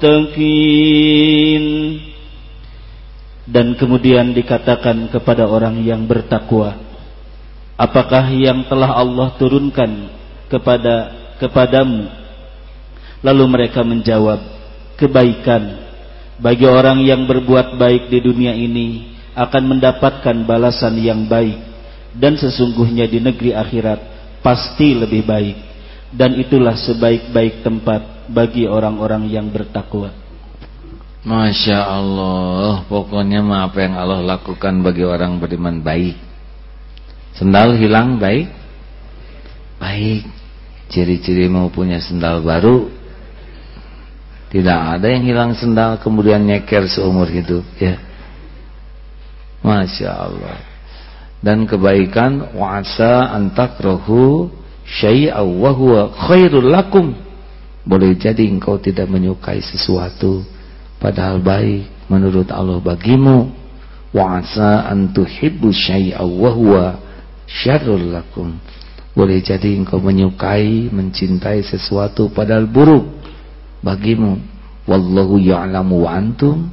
muttaqin. Dan kemudian dikatakan kepada orang yang bertakwa apakah yang telah Allah turunkan kepada kepadamu? Lalu mereka menjawab kebaikan bagi orang yang berbuat baik di dunia ini akan mendapatkan balasan yang baik dan sesungguhnya di negeri akhirat pasti lebih baik. Dan itulah sebaik-baik tempat bagi orang-orang yang bertakwa. Masya Allah, pokoknya mah apa yang Allah lakukan bagi orang beriman baik. Sendal hilang baik, baik. Ciri-ciri mau punya sendal baru, tidak ada yang hilang sendal kemudian nyeker seumur hidup. Ya, Masya Allah. Dan kebaikan wa'asa antakrohu syai'aw wa khairul lakum boleh jadi engkau tidak menyukai sesuatu padahal baik menurut Allah bagimu wa asa an tuhibbu syai'a wa huwa lakum. Boleh jadi engkau menyukai, mencintai sesuatu padahal buruk bagimu. Wallahu ya'lamu wa antum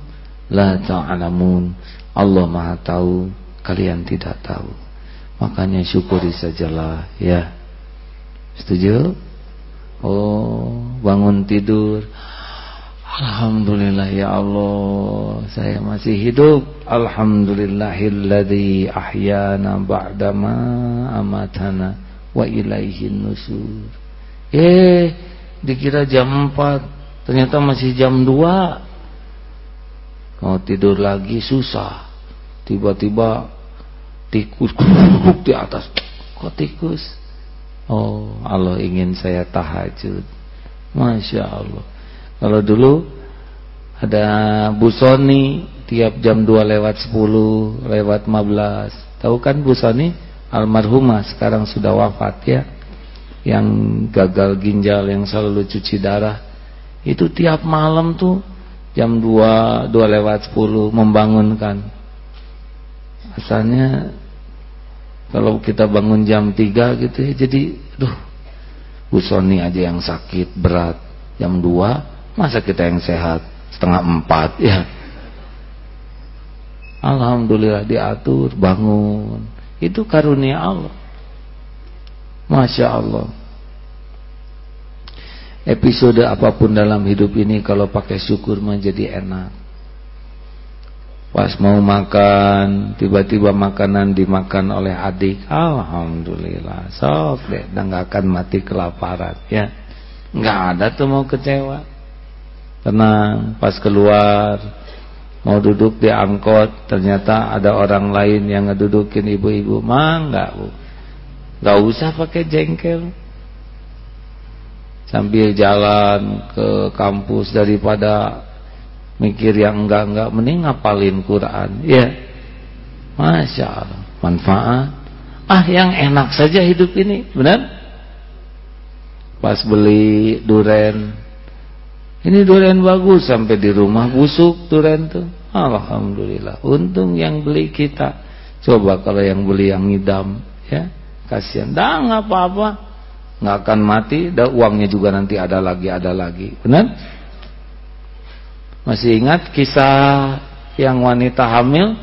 la ta'lamun. Allah Maha tahu, kalian tidak tahu. Makanya syukuri sajalah ya. Setuju? Oh, bangun tidur. Alhamdulillah ya Allah, saya masih hidup. Alhamdulillahilladzi ahyana ba'dama amatana wa ilaihin nusur. Eh, dikira jam 4, ternyata masih jam 2. Mau tidur lagi susah. Tiba-tiba tikus di atas. Kok tikus? Oh Allah ingin saya tahajud. Masya Allah. Kalau dulu Ada Bu Soni Tiap jam 2 lewat 10 Lewat 15 Tahu kan Bu Soni Almarhumah sekarang sudah wafat ya. Yang gagal ginjal Yang selalu cuci darah. Itu tiap malam tuh Jam 2, 2 lewat 10 Membangunkan. Asalnya kalau kita bangun jam 3 gitu ya jadi duh Bu Sony aja yang sakit berat. Jam 2 masa kita yang sehat? Setengah 4 ya. Alhamdulillah diatur bangun. Itu karunia Allah. Masya Allah. Episode apa pun dalam hidup ini kalau pakai syukur menjadi enak Pas mau makan, tiba-tiba makanan dimakan oleh adik. Alhamdulillah. Sok deh, dan gak akan mati kelaparan. Ya, nggak ada tuh mau kecewa. Tenang, pas keluar mau duduk di angkot ternyata ada orang lain yang ngedudukin ibu-ibu mah enggak bu nggak usah pakai jengkel sambil jalan ke kampus daripada mikir yang enggak-enggak mending ngapalin Quran. Ya. Masya Allah. Manfaat. Ah yang enak saja hidup ini. Benar? Pas beli duren. Ini duren bagus sampai di rumah busuk duren tuh. Alhamdulillah. Untung yang beli kita. Coba kalau yang beli yang ngidam ya. Kasihan. Dah nggak apa-apa. Nggak akan mati. Dah uangnya juga nanti ada lagi ada lagi. Benar masih ingat kisah yang wanita hamil?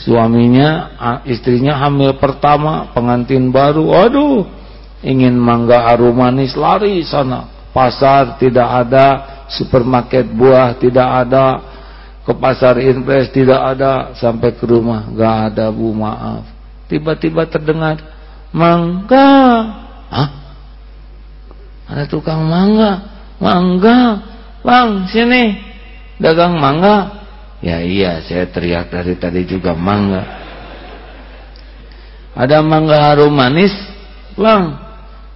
Suaminya istrinya hamil pertama pengantin baru. Aduh ingin mangga harum manis lari sana. Pasar tidak ada, supermarket buah tidak ada, ke pasar impres tidak ada, sampai ke rumah gak ada bu maaf. Tiba-tiba terdengar mangga, Hah? Ada tukang mangga, mangga, bang sini dagang mangga. Ya iya saya teriak dari tadi juga mangga. Ada mangga harum manis, bang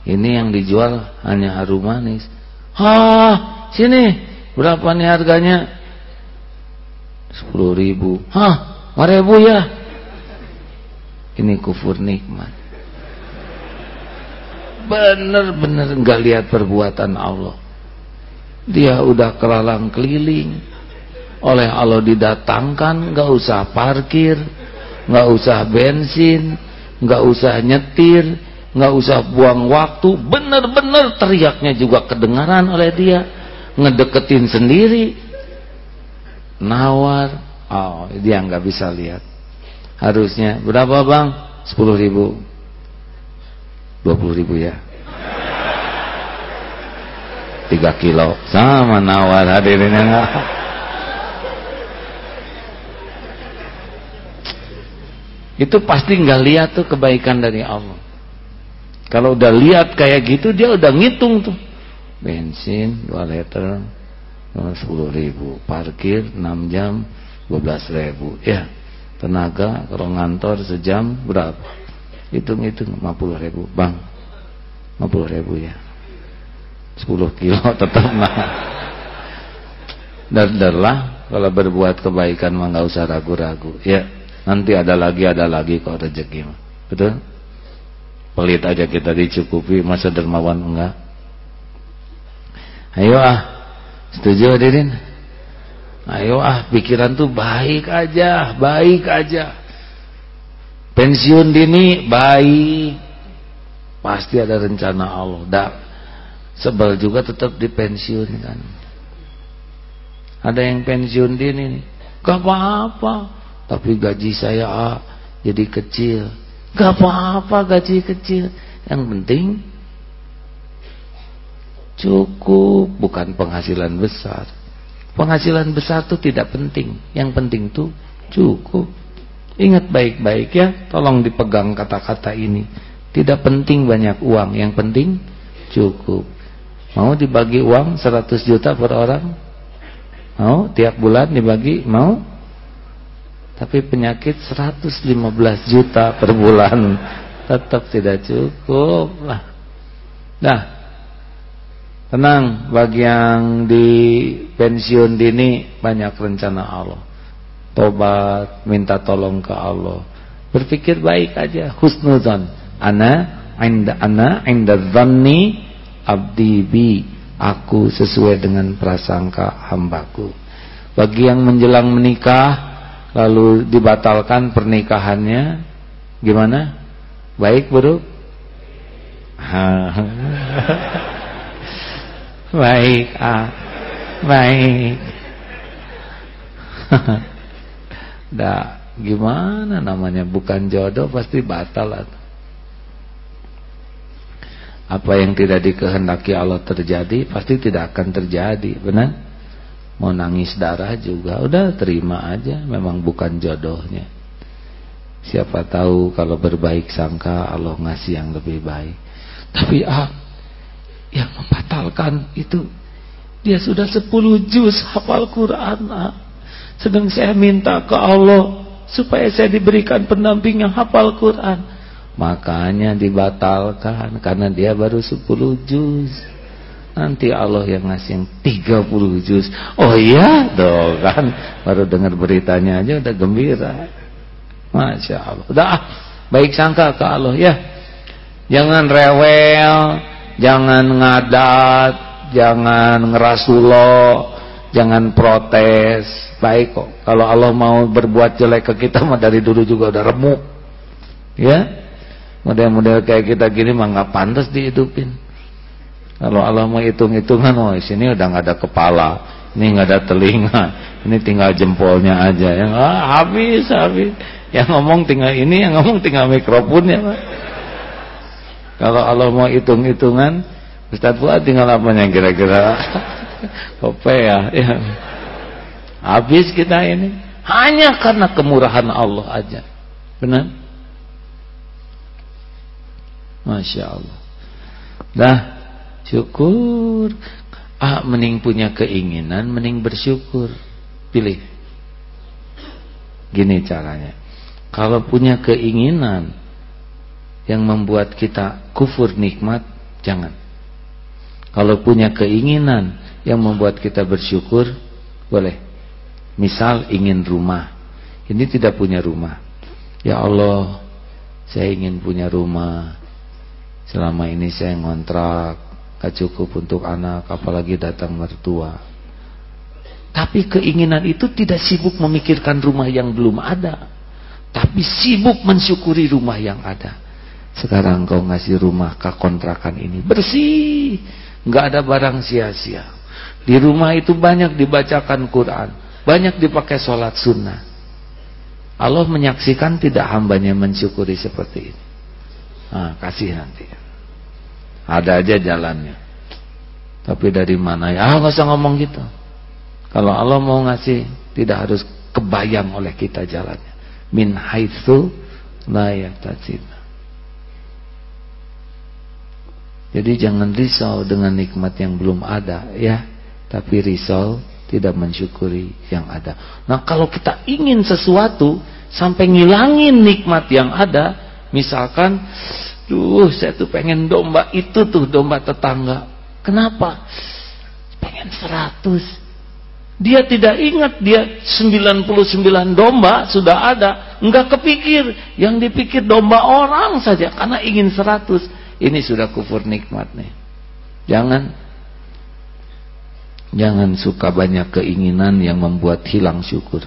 ini yang dijual hanya harum manis. Hah, sini. Berapa nih harganya? Sepuluh ribu. Hah, ribu ya. Ini kufur nikmat. Bener-bener nggak lihat perbuatan Allah. Dia udah kelalang keliling. Oleh Allah didatangkan, nggak usah parkir, nggak usah bensin, nggak usah nyetir, nggak usah buang waktu. Bener-bener teriaknya juga kedengaran oleh dia. Ngedeketin sendiri. Nawar. Oh dia nggak bisa lihat. Harusnya berapa bang? 10 ribu. 20 ribu ya 3 kilo sama nawar hadirinnya enggak *laughs* itu pasti nggak lihat tuh kebaikan dari Allah kalau udah lihat kayak gitu dia udah ngitung tuh. Bensin 2 liter 10 ribu. Parkir 6 jam 12 ribu. Ya. Tenaga kalau ngantor sejam berapa? Hitung-hitung 50 ribu. Bang 50 ribu ya. 10 kilo tetap nah. Dardarlah kalau berbuat kebaikan mah nggak usah ragu-ragu. Ya. Nanti ada lagi ada lagi kok rezeki mah. Betul? pelit aja kita dicukupi masa dermawan enggak ayo ah setuju hadirin ayo ah pikiran tuh baik aja baik aja pensiun dini baik pasti ada rencana Allah dak sebel juga tetap dipensiunkan ada yang pensiun dini nih gak apa-apa tapi gaji saya ah, jadi kecil Gak apa-apa gaji kecil. Yang penting cukup, bukan penghasilan besar. Penghasilan besar itu tidak penting. Yang penting tuh cukup. Ingat baik-baik ya, tolong dipegang kata-kata ini. Tidak penting banyak uang, yang penting cukup. Mau dibagi uang 100 juta per orang? Mau tiap bulan dibagi? Mau? Tapi penyakit 115 juta per bulan tetap tidak cukup lah. Nah, tenang bagi yang di pensiun dini banyak rencana Allah. Tobat, minta tolong ke Allah. Berpikir baik aja, husnuzan. Ana inda ana inda dhanni abdi bi. Aku sesuai dengan prasangka hambaku. Bagi yang menjelang menikah lalu dibatalkan pernikahannya gimana? Baik buruk? *laughs* baik ah baik *laughs* dah gimana namanya bukan jodoh pasti batal apa yang tidak dikehendaki Allah terjadi pasti tidak akan terjadi benar Mau nangis darah juga Udah terima aja Memang bukan jodohnya Siapa tahu kalau berbaik sangka Allah ngasih yang lebih baik Tapi ah Yang membatalkan itu Dia sudah 10 juz hafal Quran ah. Sedang saya minta ke Allah supaya saya diberikan pendamping yang hafal Quran. Makanya dibatalkan karena dia baru 10 juz. Nanti Allah yang ngasih yang 30 juz. Oh iya dong kan. Baru dengar beritanya aja udah gembira. Masya Allah. Udah baik sangka ke Allah ya. Jangan rewel, jangan ngadat, jangan ngerasullah jangan protes baik kok kalau Allah mau berbuat jelek ke kita mah dari dulu juga udah remuk ya model-model kayak kita gini mah nggak pantas dihidupin kalau Allah mau hitung-hitungan oh sini udah nggak ada kepala ini nggak ada telinga ini tinggal jempolnya aja yang ah, habis habis yang ngomong tinggal ini yang ngomong tinggal mikrofonnya kalau Allah mau hitung-hitungan Ustaz Fuad tinggal apanya kira-kira *laughs* Kope ya, ya. Habis kita ini hanya karena kemurahan Allah aja. Benar? Masya Allah. Dah syukur. Ah, mending punya keinginan, mending bersyukur. Pilih. Gini caranya. Kalau punya keinginan yang membuat kita kufur nikmat, jangan. Kalau punya keinginan yang membuat kita bersyukur boleh misal ingin rumah ini tidak punya rumah ya Allah saya ingin punya rumah selama ini saya ngontrak gak cukup untuk anak apalagi datang mertua. Tapi keinginan itu tidak sibuk memikirkan rumah yang belum ada. Tapi sibuk mensyukuri rumah yang ada. Sekarang kau ngasih rumah ke kontrakan ini bersih. Nggak ada barang sia-sia. Di rumah itu banyak dibacakan Quran, banyak dipakai sholat sunnah. Allah menyaksikan tidak hambanya mensyukuri seperti ini. Nah, kasih nanti. Ada aja jalannya. Tapi dari mana ya? Ah, nggak usah ngomong gitu. Kalau Allah mau ngasih, tidak harus kebayang oleh kita jalannya. Min haitsu la yahtasib. Jadi jangan risau dengan nikmat yang belum ada ya tapi risau tidak mensyukuri yang ada. Nah kalau kita ingin sesuatu sampai ngilangin nikmat yang ada, misalkan, duh saya tuh pengen domba itu tuh domba tetangga. Kenapa? Pengen seratus. Dia tidak ingat dia 99 domba sudah ada, enggak kepikir, yang dipikir domba orang saja karena ingin seratus. Ini sudah kufur nikmat nih. Jangan Jangan suka banyak keinginan yang membuat hilang syukur.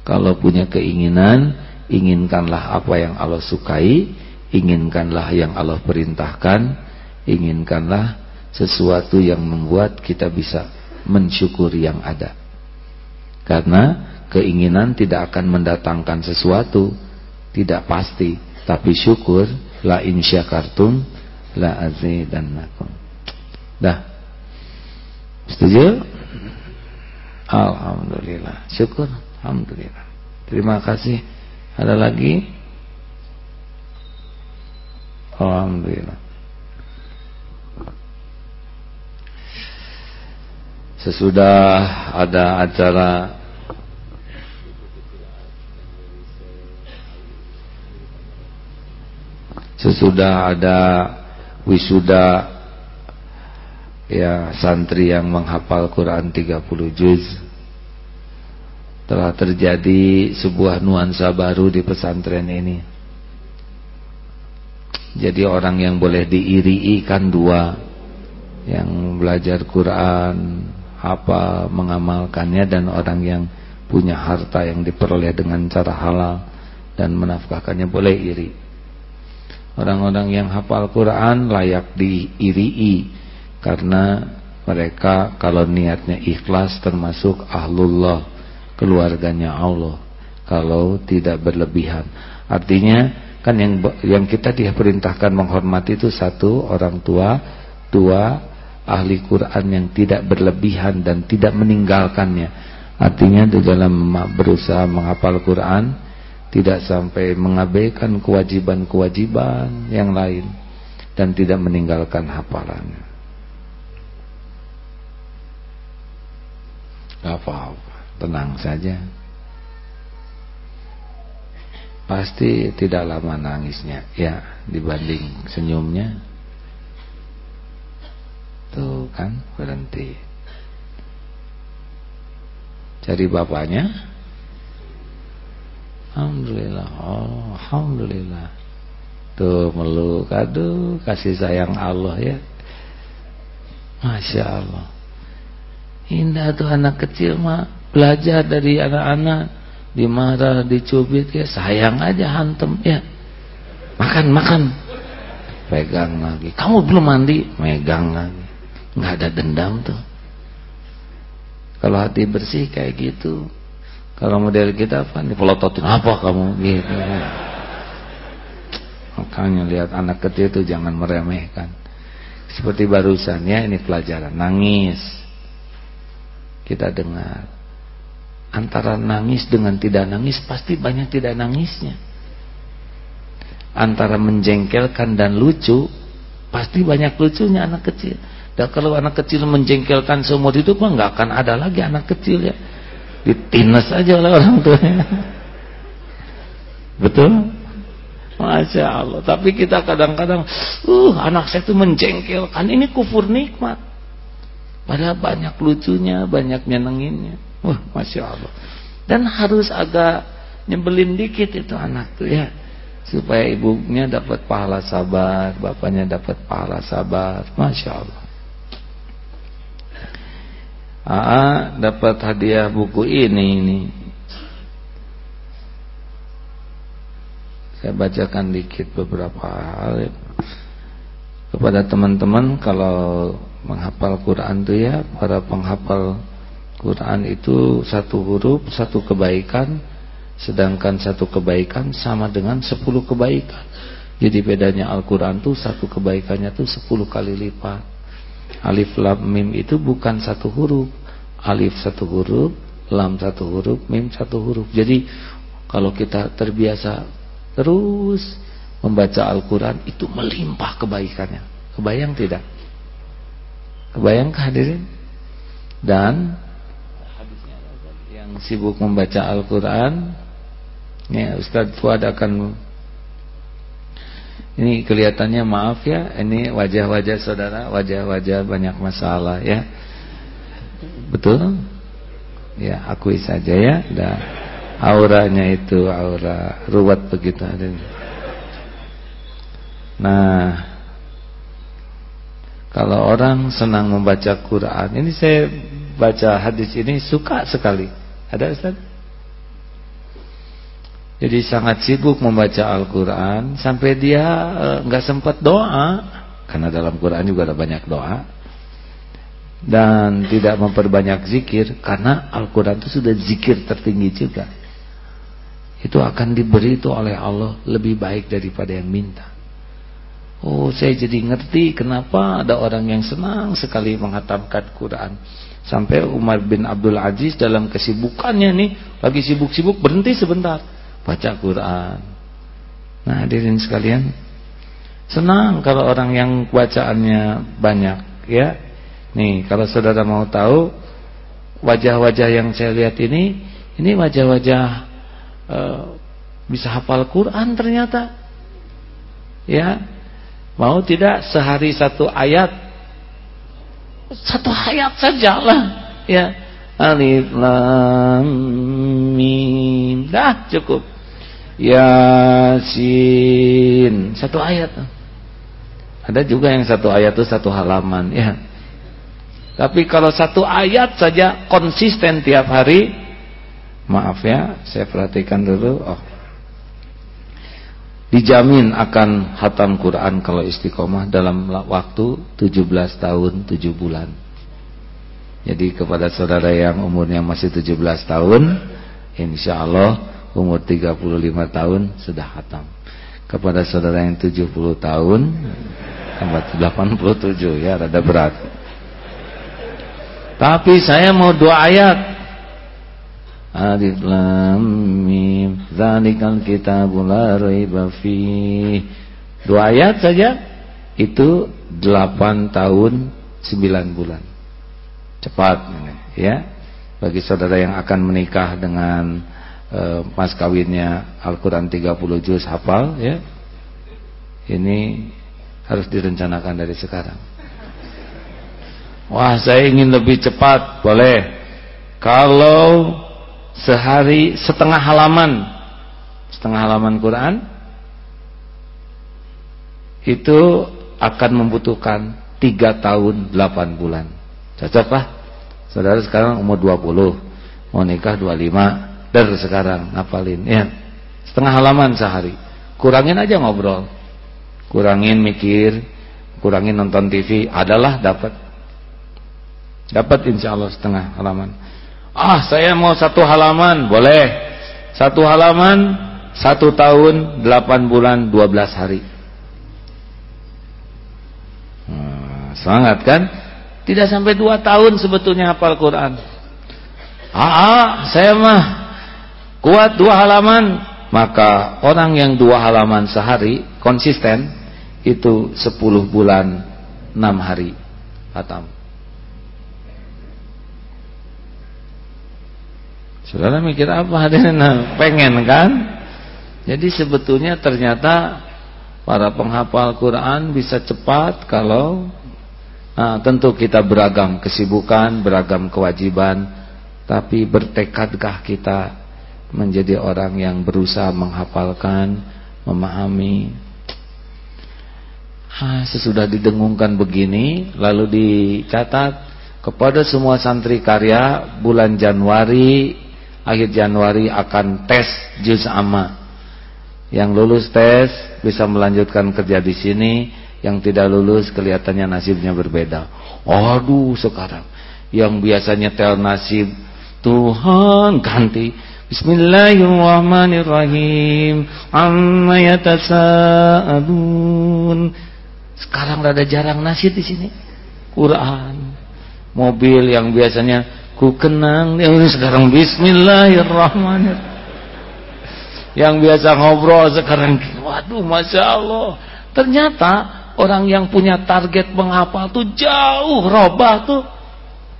Kalau punya keinginan, inginkanlah apa yang Allah sukai, inginkanlah yang Allah perintahkan, inginkanlah sesuatu yang membuat kita bisa mensyukuri yang ada. Karena keinginan tidak akan mendatangkan sesuatu, tidak pasti, tapi syukur la in syakartum la azidannakum. Dah Setuju? Alhamdulillah. Syukur. Alhamdulillah. Terima kasih. Ada lagi? Alhamdulillah. Sesudah ada acara Sesudah ada wisuda ya santri yang menghafal Quran 30 juz telah terjadi sebuah nuansa baru di pesantren ini. Jadi orang yang boleh diiri kan dua. Yang belajar Quran apa mengamalkannya dan orang yang punya harta yang diperoleh dengan cara halal dan menafkahkannya boleh iri. Orang-orang yang hafal Quran layak diirii karena mereka kalau niatnya ikhlas termasuk ahlullah keluarganya Allah kalau tidak berlebihan. Artinya kan yang yang kita diperintahkan menghormati itu satu orang tua dua ahli Quran yang tidak berlebihan dan tidak meninggalkannya. Artinya di dalam berusaha menghafal Quran tidak sampai mengabaikan kewajiban-kewajiban yang lain dan tidak meninggalkan hafalannya. Apa-apa. Tenang saja. Pasti tidak lama nangisnya ya dibanding senyumnya. Tuh kan berhenti. Cari bapaknya. Alhamdulillah oh, Alhamdulillah. Tuh meluk aduh kasih sayang Allah ya. Masya Allah. Indah tuh anak kecil mah belajar dari anak-anak dimarah, dicubit ya sayang aja hantem ya. Makan, makan. Pegang lagi. Kamu belum mandi? Megang lagi. nggak ada dendam tuh. Kalau hati bersih kayak gitu. Kalau model kita apa nih pelototin apa kamu gitu. Makanya lihat anak kecil itu jangan meremehkan. Seperti barusan ya ini pelajaran nangis. Kita dengar Antara nangis dengan tidak nangis pasti banyak tidak nangisnya. Antara menjengkelkan dan lucu pasti banyak lucunya anak kecil. Dan kalau anak kecil menjengkelkan seumur hidup mah nggak akan ada lagi anak kecil ya. Ditinas aja oleh orang tuanya. *laughs* Betul? Masya Allah. Tapi kita kadang-kadang, uh anak saya itu menjengkelkan. Ini kufur nikmat. Padahal banyak lucunya, banyak nyenenginnya. Wah, masya Allah. Dan harus agak nyebelin dikit itu anak tuh ya, supaya ibunya dapat pahala sabar, bapaknya dapat pahala sabar. Masya Allah. Aa dapat hadiah buku ini ini. Saya bacakan dikit beberapa hal ya. kepada teman-teman kalau menghafal Quran tuh ya para penghafal Quran itu satu huruf satu kebaikan sedangkan satu kebaikan sama dengan sepuluh kebaikan. Jadi bedanya Al-Quran itu satu kebaikannya itu sepuluh kali lipat. Alif lam mim itu bukan satu huruf. Alif satu huruf lam satu huruf mim satu huruf. Jadi kalau kita terbiasa terus membaca Al-Quran itu melimpah kebaikannya. Kebayang tidak? Kebayang kehadirin dan sibuk membaca Al-Quran. Ya Ustaz Fuad akan ini kelihatannya maaf ya ini wajah-wajah saudara wajah-wajah banyak masalah ya. Betul? Ya akui saja ya dan auranya itu aura ruwet begitu nah kalau orang senang membaca Quran ini saya baca hadis ini suka sekali ada Ustaz? Jadi sangat sibuk membaca Al-Quran Sampai dia eh, nggak e, sempat doa Karena dalam Quran juga ada banyak doa Dan tidak memperbanyak zikir Karena Al-Quran itu sudah zikir tertinggi juga Itu akan diberi itu oleh Allah Lebih baik daripada yang minta Oh saya jadi ngerti Kenapa ada orang yang senang sekali menghatamkan Quran Sampai Umar bin Abdul Aziz dalam kesibukannya nih, lagi sibuk-sibuk berhenti sebentar baca Quran. Nah, hadirin sekalian, senang kalau orang yang bacaannya banyak, ya. Nih, kalau saudara mau tahu wajah-wajah yang saya lihat ini, ini wajah-wajah uh, bisa hafal Quran ternyata. Ya. Mau tidak sehari satu ayat? Satu ayat saja lah ya. Alif lam mim. Dah cukup. Yasin. Satu ayat. Ada juga yang satu ayat itu satu halaman ya. Tapi kalau satu ayat saja konsisten tiap hari maaf ya saya perhatikan dulu. Oh dijamin akan hatam Quran kalau istiqomah dalam waktu 17 tahun 7 bulan. Jadi kepada saudara yang umurnya masih 17 tahun insya Allah umur 35 tahun sudah hatam. Kepada saudara yang 70 tahun 87 ya rada berat. Tapi saya mau dua ayat Alif Lam Mim Zalikal kitabul la raiba fi. Dua ayat saja itu 8 tahun 9 bulan. Cepat ya. bagi saudara yang akan menikah dengan uh, mas kawinnya Al-Quran 30 juz hafal ya ini harus direncanakan dari sekarang wah saya ingin lebih cepat boleh kalau sehari setengah halaman. Setengah halaman Quran itu akan membutuhkan 3 tahun 8 bulan. Cocok lah saudara sekarang umur 20 mau nikah 25 dari sekarang ngapalin ya. Setengah halaman sehari. Kurangin aja ngobrol. Kurangin mikir kurangin nonton TV adalah dapat. Dapat insya Allah setengah halaman ah saya mau satu halaman. Boleh. Satu halaman satu tahun 8 bulan 12 hari. Semangat kan? Tidak sampai dua tahun sebetulnya hafal Quran. Ah, saya mah kuat dua halaman. Maka orang yang dua halaman sehari konsisten itu sepuluh bulan enam hari. Hatam Saudara mikir apa *laughs* hadirin? Pengen kan? Jadi sebetulnya ternyata para penghafal Quran bisa cepat kalau Nah, tentu kita beragam kesibukan, beragam kewajiban, tapi bertekadkah kita menjadi orang yang berusaha menghafalkan, memahami. Ah, sesudah didengungkan begini, lalu dicatat kepada semua santri karya bulan Januari, akhir Januari akan tes juz amma. Yang lulus tes bisa melanjutkan kerja di sini yang tidak lulus kelihatannya nasibnya berbeda. Aduh sekarang yang biasanya tel nasib Tuhan ganti Bismillahirrahmanirrahim amma yatasaalun sekarang rada jarang nasib di sini Quran mobil yang biasanya ku kenang ini sekarang Bismillahirrahmanirrahim yang biasa ngobrol sekarang waduh Masya Allah ternyata Orang yang punya target menghafal tuh jauh robah tuh.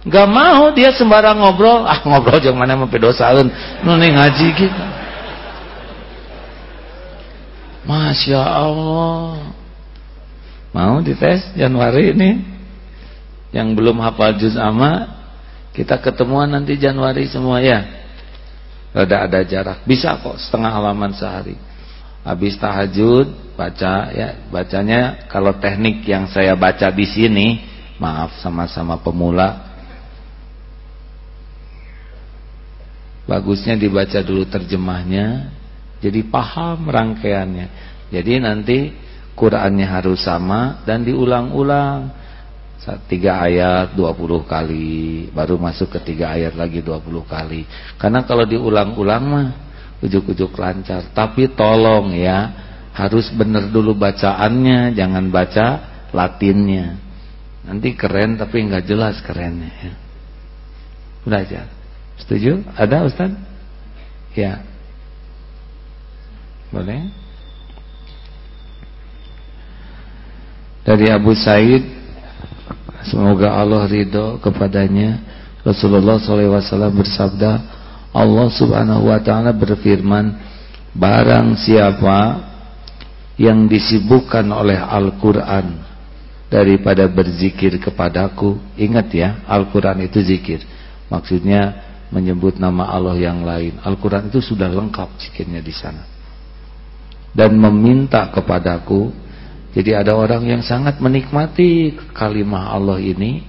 Gak mau dia sembarang ngobrol. Ah ngobrol jangan mana sampai dosaun. Nuni ngaji gitu. Masya Allah. Mau dites Januari ini. Yang belum hafal juz amma. Kita ketemuan nanti Januari semua ya. Rada ada jarak. Bisa kok setengah halaman sehari. Habis tahajud baca ya. Bacanya kalau teknik yang saya baca di sini maaf sama-sama pemula. Bagusnya dibaca dulu terjemahnya jadi paham rangkaiannya. Jadi nanti Qurannya harus sama dan diulang-ulang tiga ayat 20 kali baru masuk ke tiga ayat lagi 20 kali. Karena kalau diulang-ulang mah ujuk-ujuk lancar. Tapi tolong ya harus benar dulu bacaannya jangan baca latinnya. Nanti keren tapi nggak jelas kerennya ya. aja. Setuju? Ada Ustaz? Ya. Boleh? Dari Abu Said semoga Allah ridho kepadanya. Rasulullah SAW bersabda Allah subhanahu wa ta'ala berfirman Barang siapa yang disibukkan oleh Al-Quran Daripada berzikir kepadaku Ingat ya Al-Quran itu zikir. Maksudnya menyebut nama Allah yang lain. Al-Quran itu sudah lengkap zikirnya di sana. Dan meminta kepadaku Jadi ada orang yang sangat menikmati kalimah Allah ini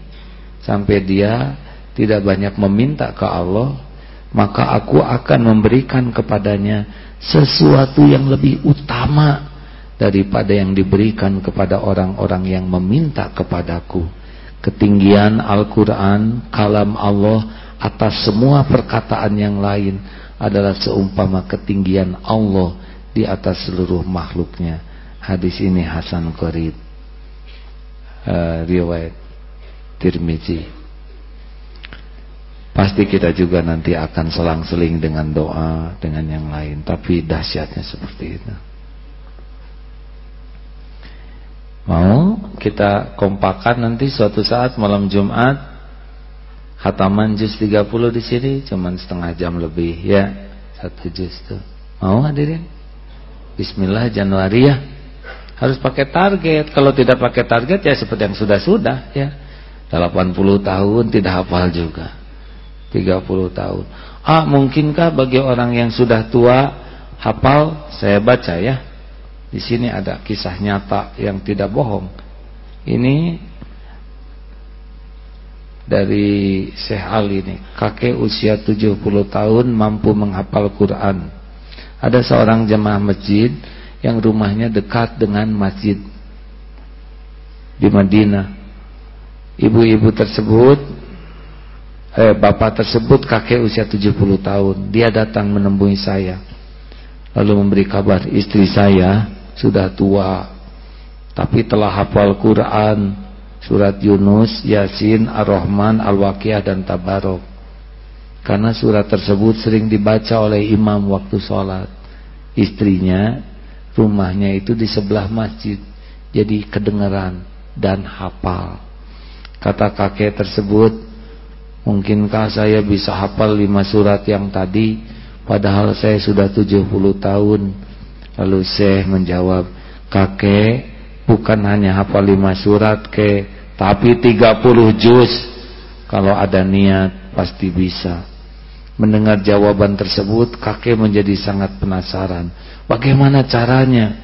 Sampai dia tidak banyak meminta ke Allah maka aku akan memberikan kepadanya sesuatu yang lebih utama daripada yang diberikan kepada orang-orang yang meminta kepadaku. Ketinggian Al-Quran, kalam Allah atas semua perkataan yang lain adalah seumpama ketinggian Allah di atas seluruh makhluknya. Hadis ini Hasan Qorib. Uh, riwayat Tirmizi. Pasti kita juga nanti akan selang-seling dengan doa, dengan yang lain. Tapi dahsyatnya seperti itu. Mau kita kompakan nanti suatu saat malam Jumat Hataman juz 30 di sini cuman setengah jam lebih ya. Satu juz tuh. Mau hadirin? Bismillah Januari ya. Harus pakai target. Kalau tidak pakai target ya seperti yang sudah-sudah ya. 80 tahun tidak hafal juga. 30 tahun. Ah, mungkinkah bagi orang yang sudah tua hafal? Saya baca ya. Di sini ada kisah nyata yang tidak bohong. Ini dari Syekh Ali ini kakek usia 70 tahun mampu menghafal Quran ada seorang jemaah masjid yang rumahnya dekat dengan masjid di Madinah ibu-ibu tersebut eh, bapak tersebut kakek usia 70 tahun dia datang menemui saya lalu memberi kabar istri saya sudah tua tapi telah hafal Quran surat Yunus, Yasin, Ar-Rahman, Al-Waqiah dan Tabarok. Karena surat tersebut sering dibaca oleh imam waktu sholat. Istrinya, rumahnya itu di sebelah masjid. Jadi kedengaran dan hafal. Kata kakek tersebut, mungkinkah saya bisa hafal lima surat yang tadi, padahal saya sudah 70 tahun. Lalu Syekh menjawab, kakek bukan hanya hafal lima surat ke tapi 30 juz kalau ada niat pasti bisa mendengar jawaban tersebut kakek menjadi sangat penasaran bagaimana caranya?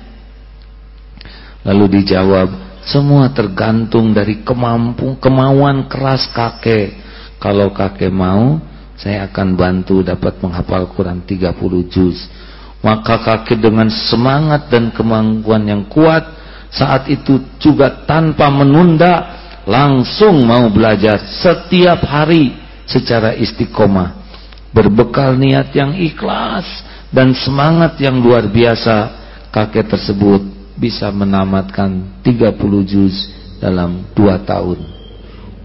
Lalu dijawab semua tergantung dari kemampu kemauan keras kakek. Kalau kakek mau saya akan bantu dapat menghafal Quran 30 juz. Maka kakek dengan semangat dan kemampuan yang kuat saat itu juga tanpa menunda langsung mau belajar setiap hari secara istiqomah. Berbekal niat yang ikhlas dan semangat yang luar biasa kakek tersebut bisa menamatkan 30 juz dalam 2 tahun.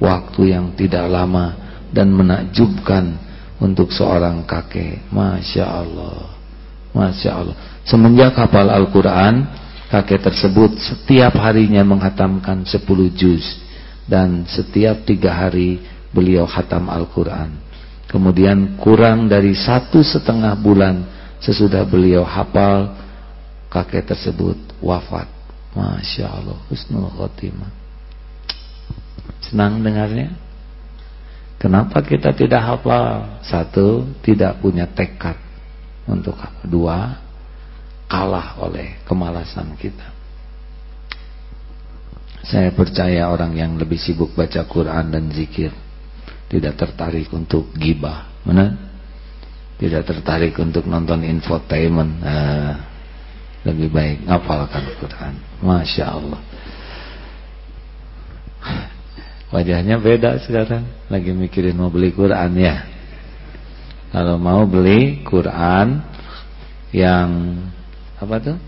Waktu yang tidak lama dan menakjubkan untuk seorang kakek. Masya Allah. Masya Allah. Semenjak hafal Al-Quran kakek tersebut setiap harinya menghatamkan 10 juz. Dan setiap tiga hari beliau hatam Al-Quran. Kemudian kurang dari satu setengah bulan sesudah beliau hafal kakek tersebut wafat. Masya Allah husnul khotimah. Senang dengarnya? Kenapa kita tidak hafal? Satu tidak punya tekad untuk dua kalah oleh kemalasan kita. Saya percaya orang yang lebih sibuk baca Quran dan zikir tidak tertarik untuk gibah, mana? Tidak tertarik untuk nonton infotainment. Nah, lebih baik ngapalkan Quran. Masya Allah. Wajahnya beda sekarang. Lagi mikirin mau beli Quran ya. Kalau mau beli Quran yang apa tuh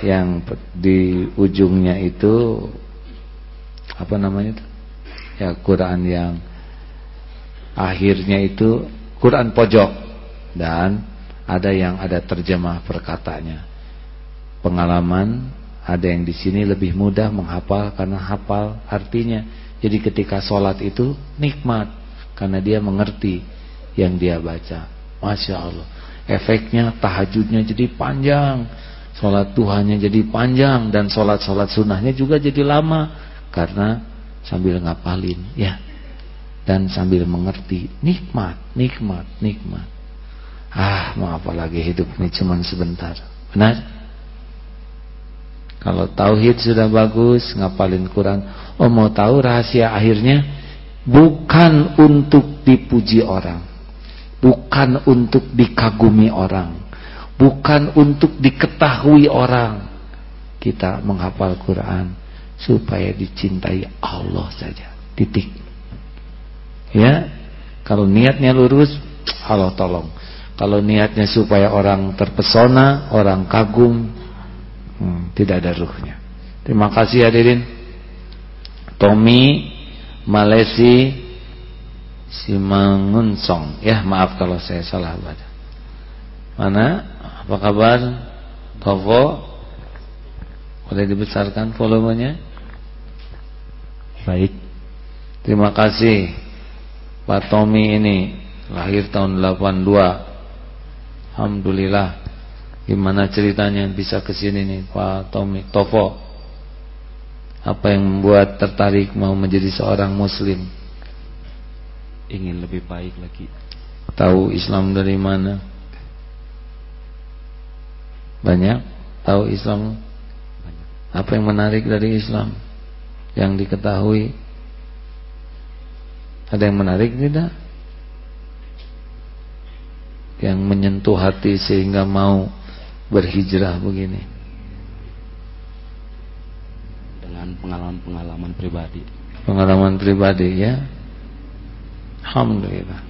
yang di ujungnya itu apa namanya tuh ya Quran yang akhirnya itu Quran pojok dan ada yang ada terjemah perkatanya. Pengalaman ada yang di sini lebih mudah menghafal karena hafal artinya. Jadi ketika sholat itu nikmat karena dia mengerti yang dia baca. Masya Allah. Efeknya tahajudnya jadi panjang. Sholat duhanya jadi panjang. Dan sholat-sholat sunnahnya juga jadi lama. Karena sambil ngapalin ya. Dan sambil mengerti nikmat nikmat nikmat ah mau apa lagi hidup ini cuma sebentar benar kalau tauhid sudah bagus ngapalin Quran oh mau tahu rahasia akhirnya bukan untuk dipuji orang bukan untuk dikagumi orang, bukan untuk diketahui orang. Kita menghafal Quran supaya dicintai Allah saja. Titik. Ya. Kalau niatnya lurus, Allah tolong. Kalau niatnya supaya orang terpesona, orang kagum, hmm, tidak ada ruhnya. Terima kasih hadirin. Tommy, Malesi, Simangunsong. Ya maaf kalau saya salah baca. Mana? Apa kabar? Tovo? Boleh dibesarkan volumenya? Baik. Terima kasih. Pak Tommy ini lahir tahun 82 Alhamdulillah. Gimana ceritanya bisa ke sini nih Pak Tommy? Tofo apa yang membuat tertarik mau menjadi seorang muslim? Ingin lebih baik lagi. Tahu Islam dari mana? Banyak? Tahu Islam? Banyak. apa yang menarik dari Islam? Yang diketahui? Ada yang menarik tidak? Yang menyentuh hati sehingga mau berhijrah begini. Dengan pengalaman-pengalaman pribadi. Pengalaman pribadi ya. Alhamdulillah.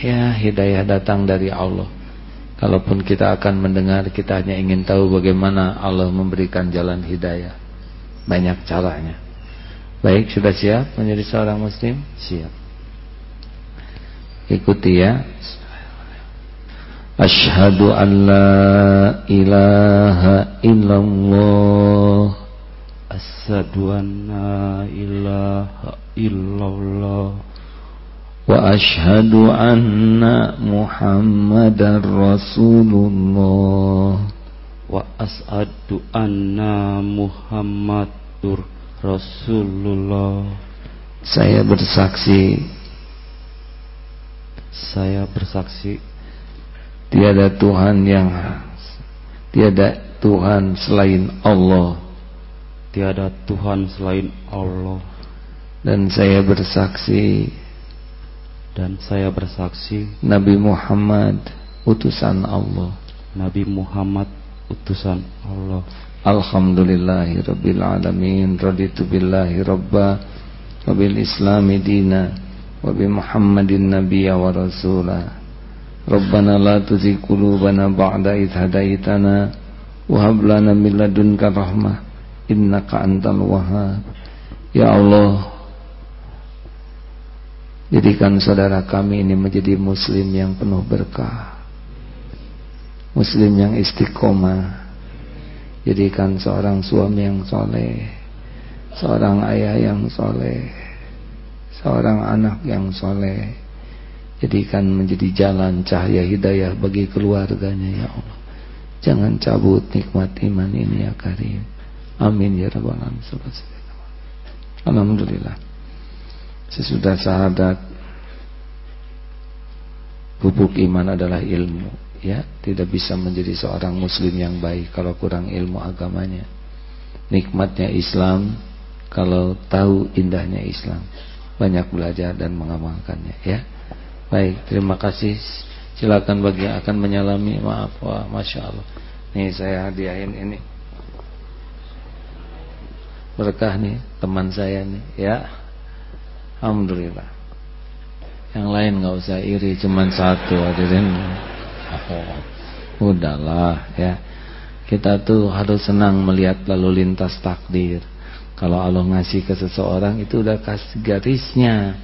Ya hidayah datang dari Allah. Kalaupun kita akan mendengar kita hanya ingin tahu bagaimana Allah memberikan jalan hidayah. Banyak caranya. Baik sudah siap menjadi seorang muslim? Siap. Ikuti ya. Ashhadu an la ilaha illallah. Asyhadu an la ilaha illallah. Wa ashhadu anna Muhammadar Rasulullah. Wa ashhadu anna Muhammadur Rasulullah. Saya bersaksi saya bersaksi Tiada Tuhan yang Tiada Tuhan selain Allah. Tiada Tuhan selain Allah. Dan saya bersaksi. Dan saya bersaksi. Nabi Muhammad Utusan Allah. Nabi Muhammad Utusan Allah. Alhamdulillahi Rabbil Alamin Raditu Billahi Rabba Wabil Islami Dina Wabil Muhammadin Nabiya wa Rasulah ربنا لا تزغ قلوبنا بعد إذ هديتنا وهب لنا من لدنك رحمة إنك أنت الوهاب Ya Allah Jadikan saudara kami ini menjadi muslim yang penuh berkah Muslim yang istiqomah Jadikan seorang suami yang soleh Seorang ayah yang soleh seorang anak yang soleh jadikan menjadi jalan cahaya hidayah bagi keluarganya ya Allah. Jangan cabut nikmat iman ini ya Karim. Amin ya rabbal alamin. Alhamdulillah. Sesudah syahadat pupuk iman adalah ilmu ya. Tidak bisa menjadi seorang muslim yang baik kalau kurang ilmu agamanya. Nikmatnya Islam kalau tahu indahnya Islam. Banyak belajar dan mengamalkannya ya. Baik, terima kasih. Silakan bagi akan menyalami. Maaf, wah, masya Allah. Nih saya hadiahin ini. Berkah nih teman saya nih, ya. Alhamdulillah. Yang lain nggak usah iri, cuman satu hadirin. Oh, udahlah ya. Kita tuh harus senang melihat lalu lintas takdir. Kalau Allah ngasih ke seseorang itu udah kasih garisnya.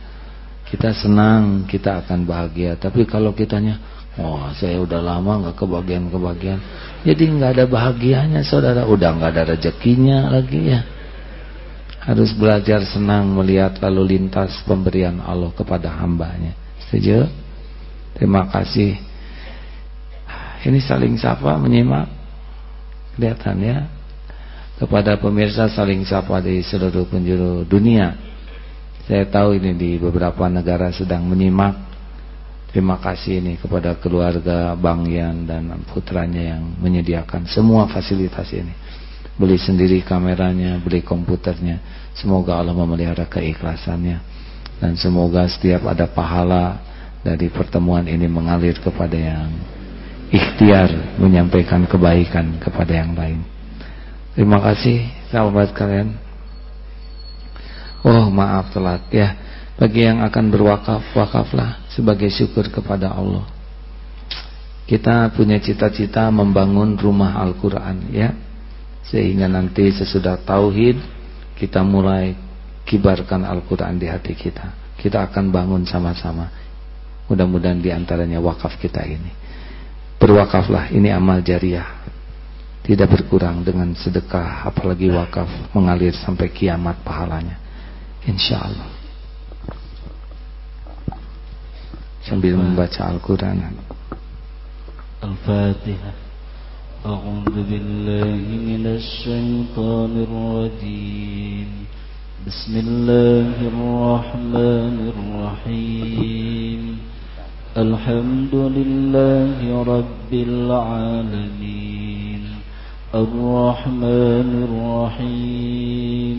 Kita senang, kita akan bahagia. Tapi kalau kitanya, wah saya udah lama nggak kebagian-kebagian. Jadi nggak ada bahagianya saudara. Udah nggak ada rezekinya lagi ya. Harus belajar senang melihat lalu lintas pemberian Allah kepada hambanya. Setuju? Terima kasih. Ini saling sapa menyimak. Kelihatan ya kepada pemirsa saling sapa di seluruh penjuru dunia. Saya tahu ini di beberapa negara sedang menyimak. Terima kasih ini kepada keluarga Bang Yan dan putranya yang menyediakan semua fasilitas ini. Beli sendiri kameranya, beli komputernya. Semoga Allah memelihara keikhlasannya dan semoga setiap ada pahala dari pertemuan ini mengalir kepada yang ikhtiar menyampaikan kebaikan kepada yang lain. Terima kasih sahabat kalian. Oh maaf telat ya. Bagi yang akan berwakaf, wakaflah sebagai syukur kepada Allah. Kita punya cita-cita membangun rumah Al-Quran ya. Sehingga nanti sesudah tauhid kita mulai kibarkan Al-Quran di hati kita. Kita akan bangun sama-sama. Mudah-mudahan di antaranya wakaf kita ini. Berwakaflah ini amal jariah tidak berkurang dengan sedekah apalagi wakaf mengalir sampai kiamat pahalanya insyaallah sambil membaca Al-Quran. Al-Fatihah أعوذ بالله من الشيطان الرجيم بسم الله الرحمن الرحيم الحمد لله رب العالمين الرحمن الرحيم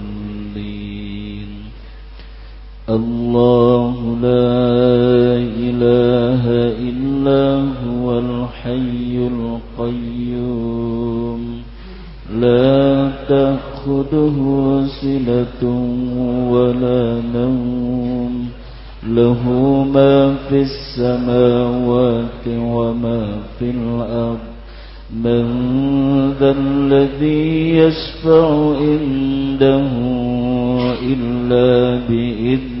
الله لا إله إلا هو الحي القيوم. لا تأخذه سنة ولا نوم. له ما في السماوات وما في الأرض. من ذا الذي يشفع عنده إلا بإذنه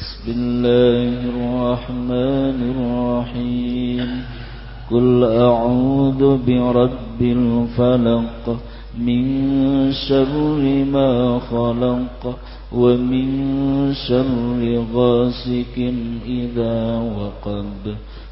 بسم الله الرحمن الرحيم. قل أعوذ برب الفلق من شر ما خلق ومن شر غاسق إذا وقب.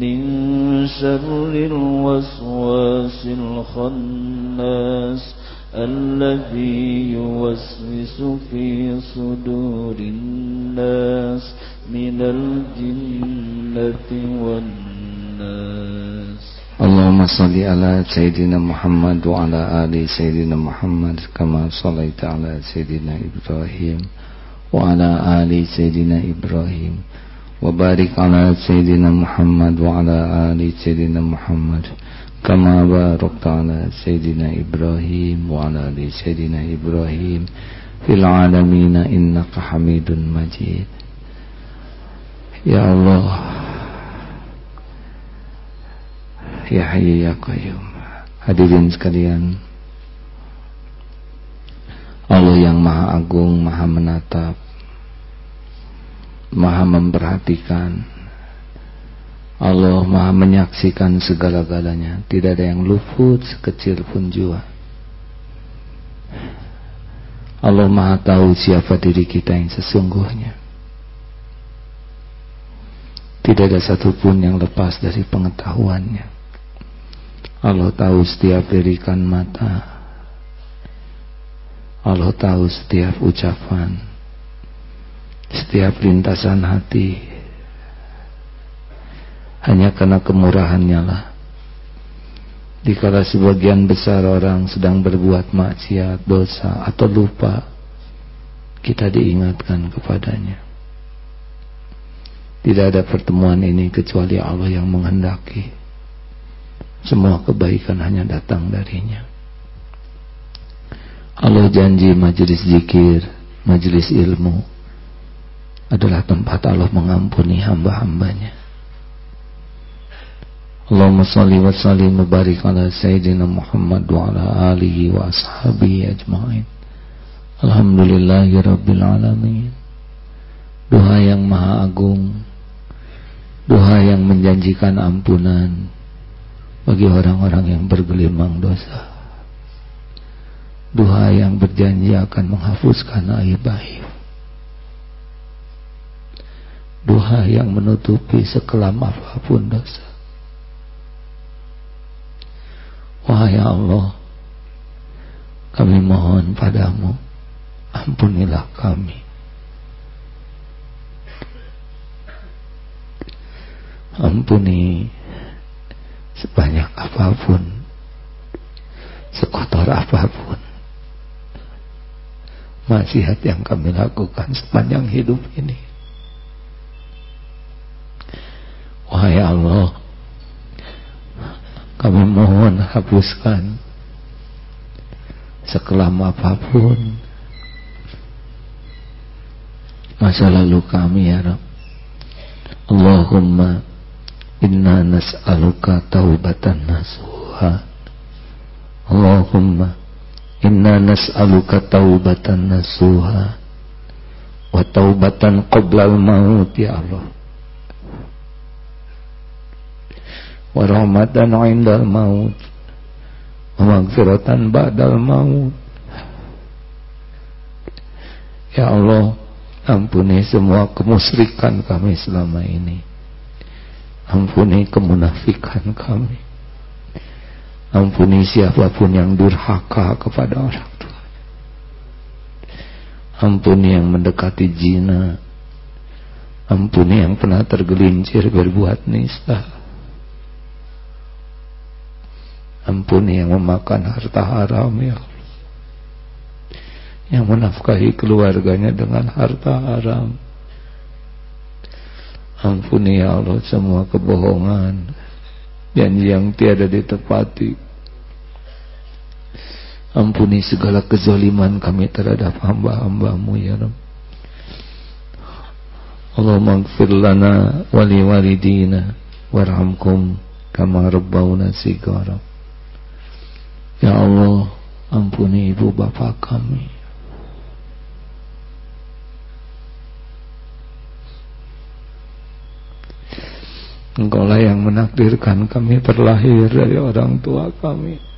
من شر الوسواس الخناس الذي يوسوس في صدور الناس من الجنة والناس. اللهم صل على سيدنا محمد وعلى آل سيدنا محمد كما صليت على سيدنا إبراهيم وعلى آل سيدنا إبراهيم. وبارك على سيدنا محمد وعلى آل سيدنا محمد كما باركت على سيدنا إبراهيم وعلى آل سيدنا إبراهيم في العالمين إنك حميد مجيد يا الله يا حي يا قيوم Hadirin sekalian Allah yang maha agung, maha menatap maha memperhatikan. Allah maha menyaksikan segala-galanya. Tidak ada yang luput sekecil pun jua. Allah maha tahu siapa diri kita yang sesungguhnya. Tidak ada satupun yang lepas dari pengetahuannya. Allah tahu setiap lirikan mata. Allah tahu setiap ucapan setiap lintasan hati hanya karena kemurahannya lah. Dikala sebagian besar orang sedang berbuat maksiat, dosa atau lupa kita diingatkan kepadanya. Tidak ada pertemuan ini kecuali Allah yang menghendaki. Semua kebaikan hanya datang darinya. Allah janji majelis zikir majelis ilmu adalah tempat Allah mengampuni hamba-hambanya. Allahumma salli wa sallim wa barik ala Sayyidina Muhammad wa ala alihi wa ashabihi ajma'in. Alhamdulillahi Rabbil Alamin. Doa yang maha agung. Doa yang menjanjikan ampunan bagi orang-orang yang bergelimang dosa. Doa yang berjanji akan menghapuskan aib-aib Duha yang menutupi sekelam apa pun dosa. Wahai Allah Kami mohon padamu Ampunilah kami. Ampuni Sebanyak apa pun Sekotor apa pun Maksiat yang kami lakukan sepanjang hidup ini Wahai Allah Kami mohon hapuskan Sekelam apa pun Masa lalu kami ya Rabb Allahumma Inna nas'aluka taubatan nasuha. Allahumma Inna nas'aluka taubatan nasuha. Wa taubatan qoblal maut ya Allah wa rahmatan 'indal maut. Wa maghfiratan ba'dal maut. Ya Allah ampuni semua kemusyrikan kami selama ini. Ampuni kemunafikan kami. Ampuni siapa pun yang durhaka kepada orang tua. Ampuni yang mendekati jina ampuni yang pernah tergelincir berbuat nista Ampuni yang memakan harta haram ya Yang menafkahi keluarganya dengan harta haram. Ampuni ya Allah semua kebohongan. Janji yang tiada ditepati. Ampuni segala kezaliman kami terhadap hamba-hambamu ya Rabb. Allahumma gfir lana wali walidina warhamkum kama rabbawna sigara Ya Allah ampuni ibu bapak kami. Engkaulah yang menakdirkan kami terlahir dari orang tua kami.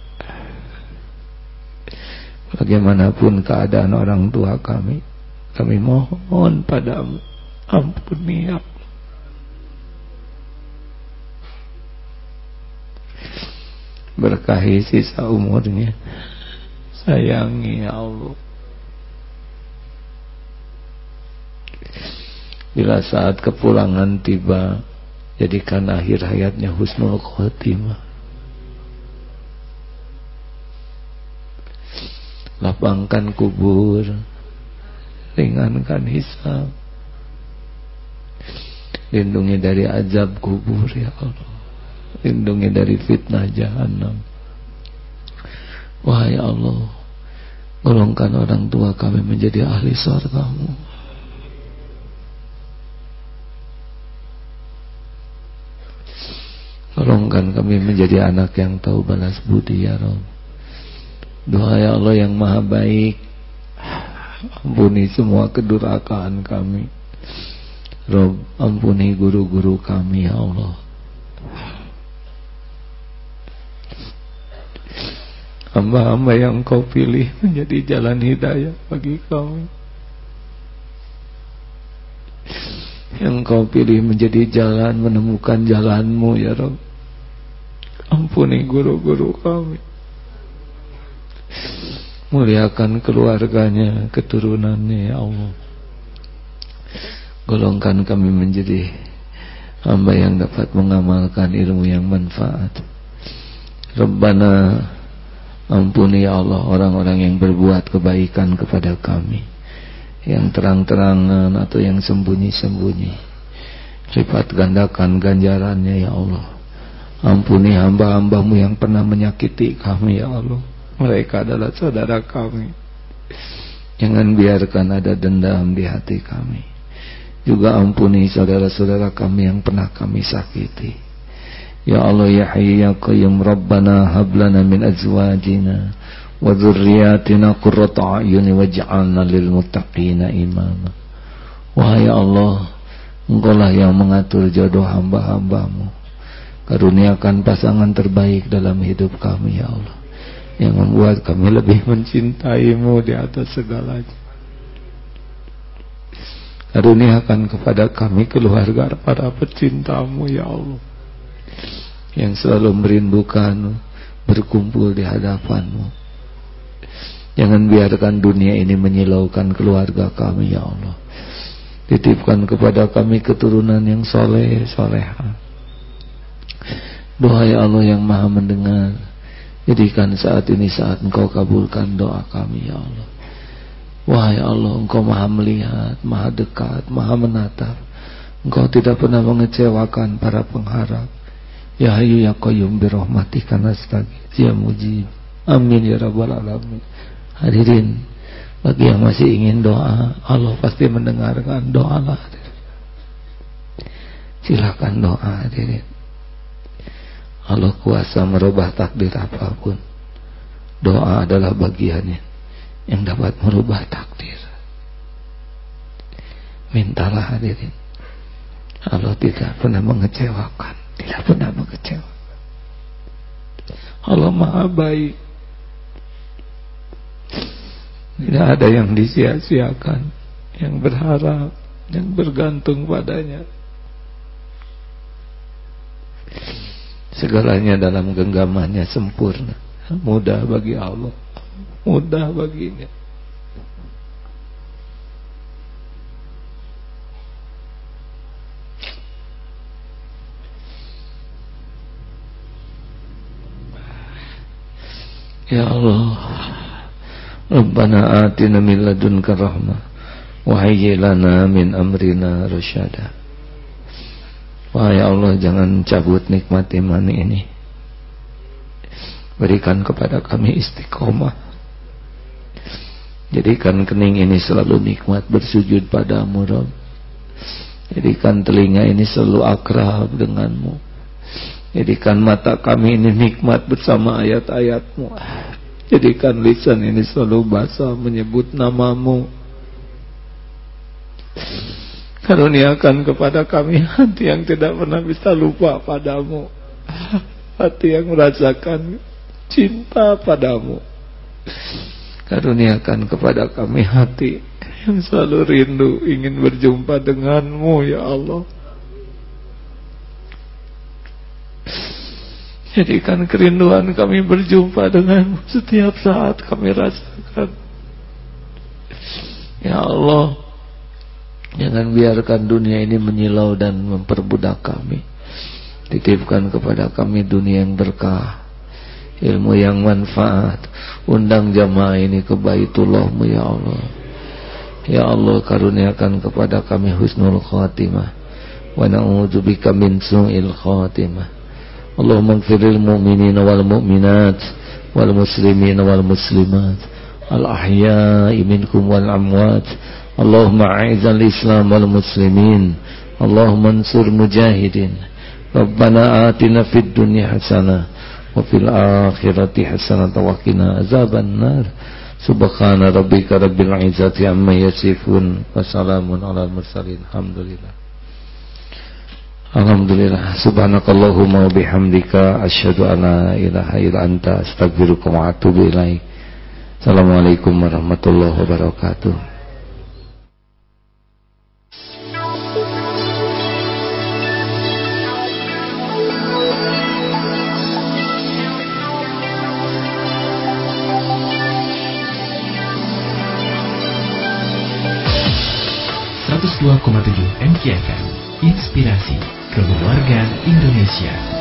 Bagaimanapun keadaan orang tua kami Kami mohon padamu Ampuni ya berkahi sisa umurnya. Sayangi ya Allah. Bila saat kepulangan tiba jadikan akhir hayatnya husnul khotimah. Lapangkan kubur ringankan hisab. Lindungi dari azab kubur ya Allah lindungi dari fitnah jahanam wahai Allah golongkan orang tua kami menjadi ahli surgamu golongkan kami menjadi anak yang tahu balas budi ya Rabb doa ya Allah yang maha baik. Ampuni semua kedurhakaan kami. Rob ampuni guru-guru kami ya Allah hamba-hamba yang kau pilih menjadi jalan hidayah bagi kami yang kau pilih menjadi jalan menemukan jalanmu ya Rabb ampuni guru-guru kami. Muliakan keluarganya keturunannya ya Allah. Golongkan kami menjadi hamba yang dapat mengamalkan ilmu yang manfaat Rabbana Ampuni ya Allah orang-orang yang berbuat kebaikan kepada kami. Yang terang-terangan atau yang sembunyi-sembunyi. Lipat gandakan ganjarannya ya Allah. Ampuni hamba-hambamu yang pernah menyakiti kami ya Allah. Mereka adalah saudara kami. Jangan biarkan ada dendam di hati kami. Juga ampuni saudara-saudara kami yang pernah kami sakiti. Ya Allah ya Hayy ya Qayyum Rabbana hablana min azwajina wa dzurriyyatina qurrata a'yun waj'alna lil muttaqina imama. Wahai Allah, Engkau lah yang mengatur jodoh hamba-hambamu. Karuniakan pasangan terbaik dalam hidup kami ya Allah yang membuat kami lebih mencintaimu di atas segalanya. Karuniakan kepada kami keluarga para pecintamu ya Allah yang selalu merindukan berkumpul di hadapanmu. Jangan biarkan dunia ini menyilaukan keluarga kami ya Allah. Titipkan kepada kami keturunan yang soleh, soleha. Doa ya Allah yang maha mendengar Jadikan saat ini saat engkau kabulkan doa kami ya Allah Wahai Allah engkau maha melihat Maha dekat, maha menatap Engkau tidak pernah mengecewakan para pengharap Ya hayu ya qayyum birahmatika nastagis Ya mujib Amin ya rabbal alamin Hadirin Bagi yang masih ingin doa Allah pasti mendengarkan doa lah Silakan doa hadirin Allah kuasa merubah takdir apa pun. Doa adalah bagiannya yang dapat merubah takdir. Mintalah hadirin. Allah tidak pernah mengecewakan, tidak pernah mengecewakan. Allah Maha baik. Tidak ada yang disia-siakan, yang berharap, yang bergantung padanya. Segalanya dalam genggamannya sempurna. Mudah bagi Allah. Mudah baginya. Ya Allah Rabbana atina min ladunka rahmah wa hayyi lana min amrina rasyada Wahai Allah jangan cabut nikmat iman ini. Berikan kepada kami istiqomah. Jadikan kening ini selalu nikmat bersujud padamu Rabb Jadikan telinga ini selalu akrab denganmu Jadikan mata kami ini nikmat bersama ayat-ayatmu Jadikan lisan ini selalu basah menyebut namamu Karuniakan kepada kami hati yang tidak pernah bisa lupa padamu. Hati yang merasakan cinta padamu. Karuniakan kepada kami hati yang selalu rindu ingin berjumpa denganmu ya Allah. Jadikan kerinduan kami berjumpa denganmu setiap saat kami rasakan. Ya Allah, Jangan biarkan dunia ini menyilau dan memperbudak kami. Titipkan kepada kami dunia yang berkah. Ilmu yang manfaat. Undang jamaah ini ke baitullahmu ya Allah. Ya Allah karuniakan kepada kami husnul khatimah. Wa na'udzubika min su'il khatimah. Wal muslimin wal muslimat. Al ahya'i minkum wal amwat. اللهم أعز الإسلام والمسلمين اللهم انصر مجاهدين ربنا آتنا في الدنيا حسنة وفي الآخرة حسنة وقنا عذاب النار سبحان ربك رب العزة عما يصفون وسلام على المرسلين الحمد لله Alhamdulillah. Subhanakallahumma wabihamdika Asyhadu an la ilaha illa anta. Astaghfiruka wa atubu ilaih Assalamualaikum warahmatullahi wabarakatuh. 102,7 MKFM Inspirasi Keluarga Indonesia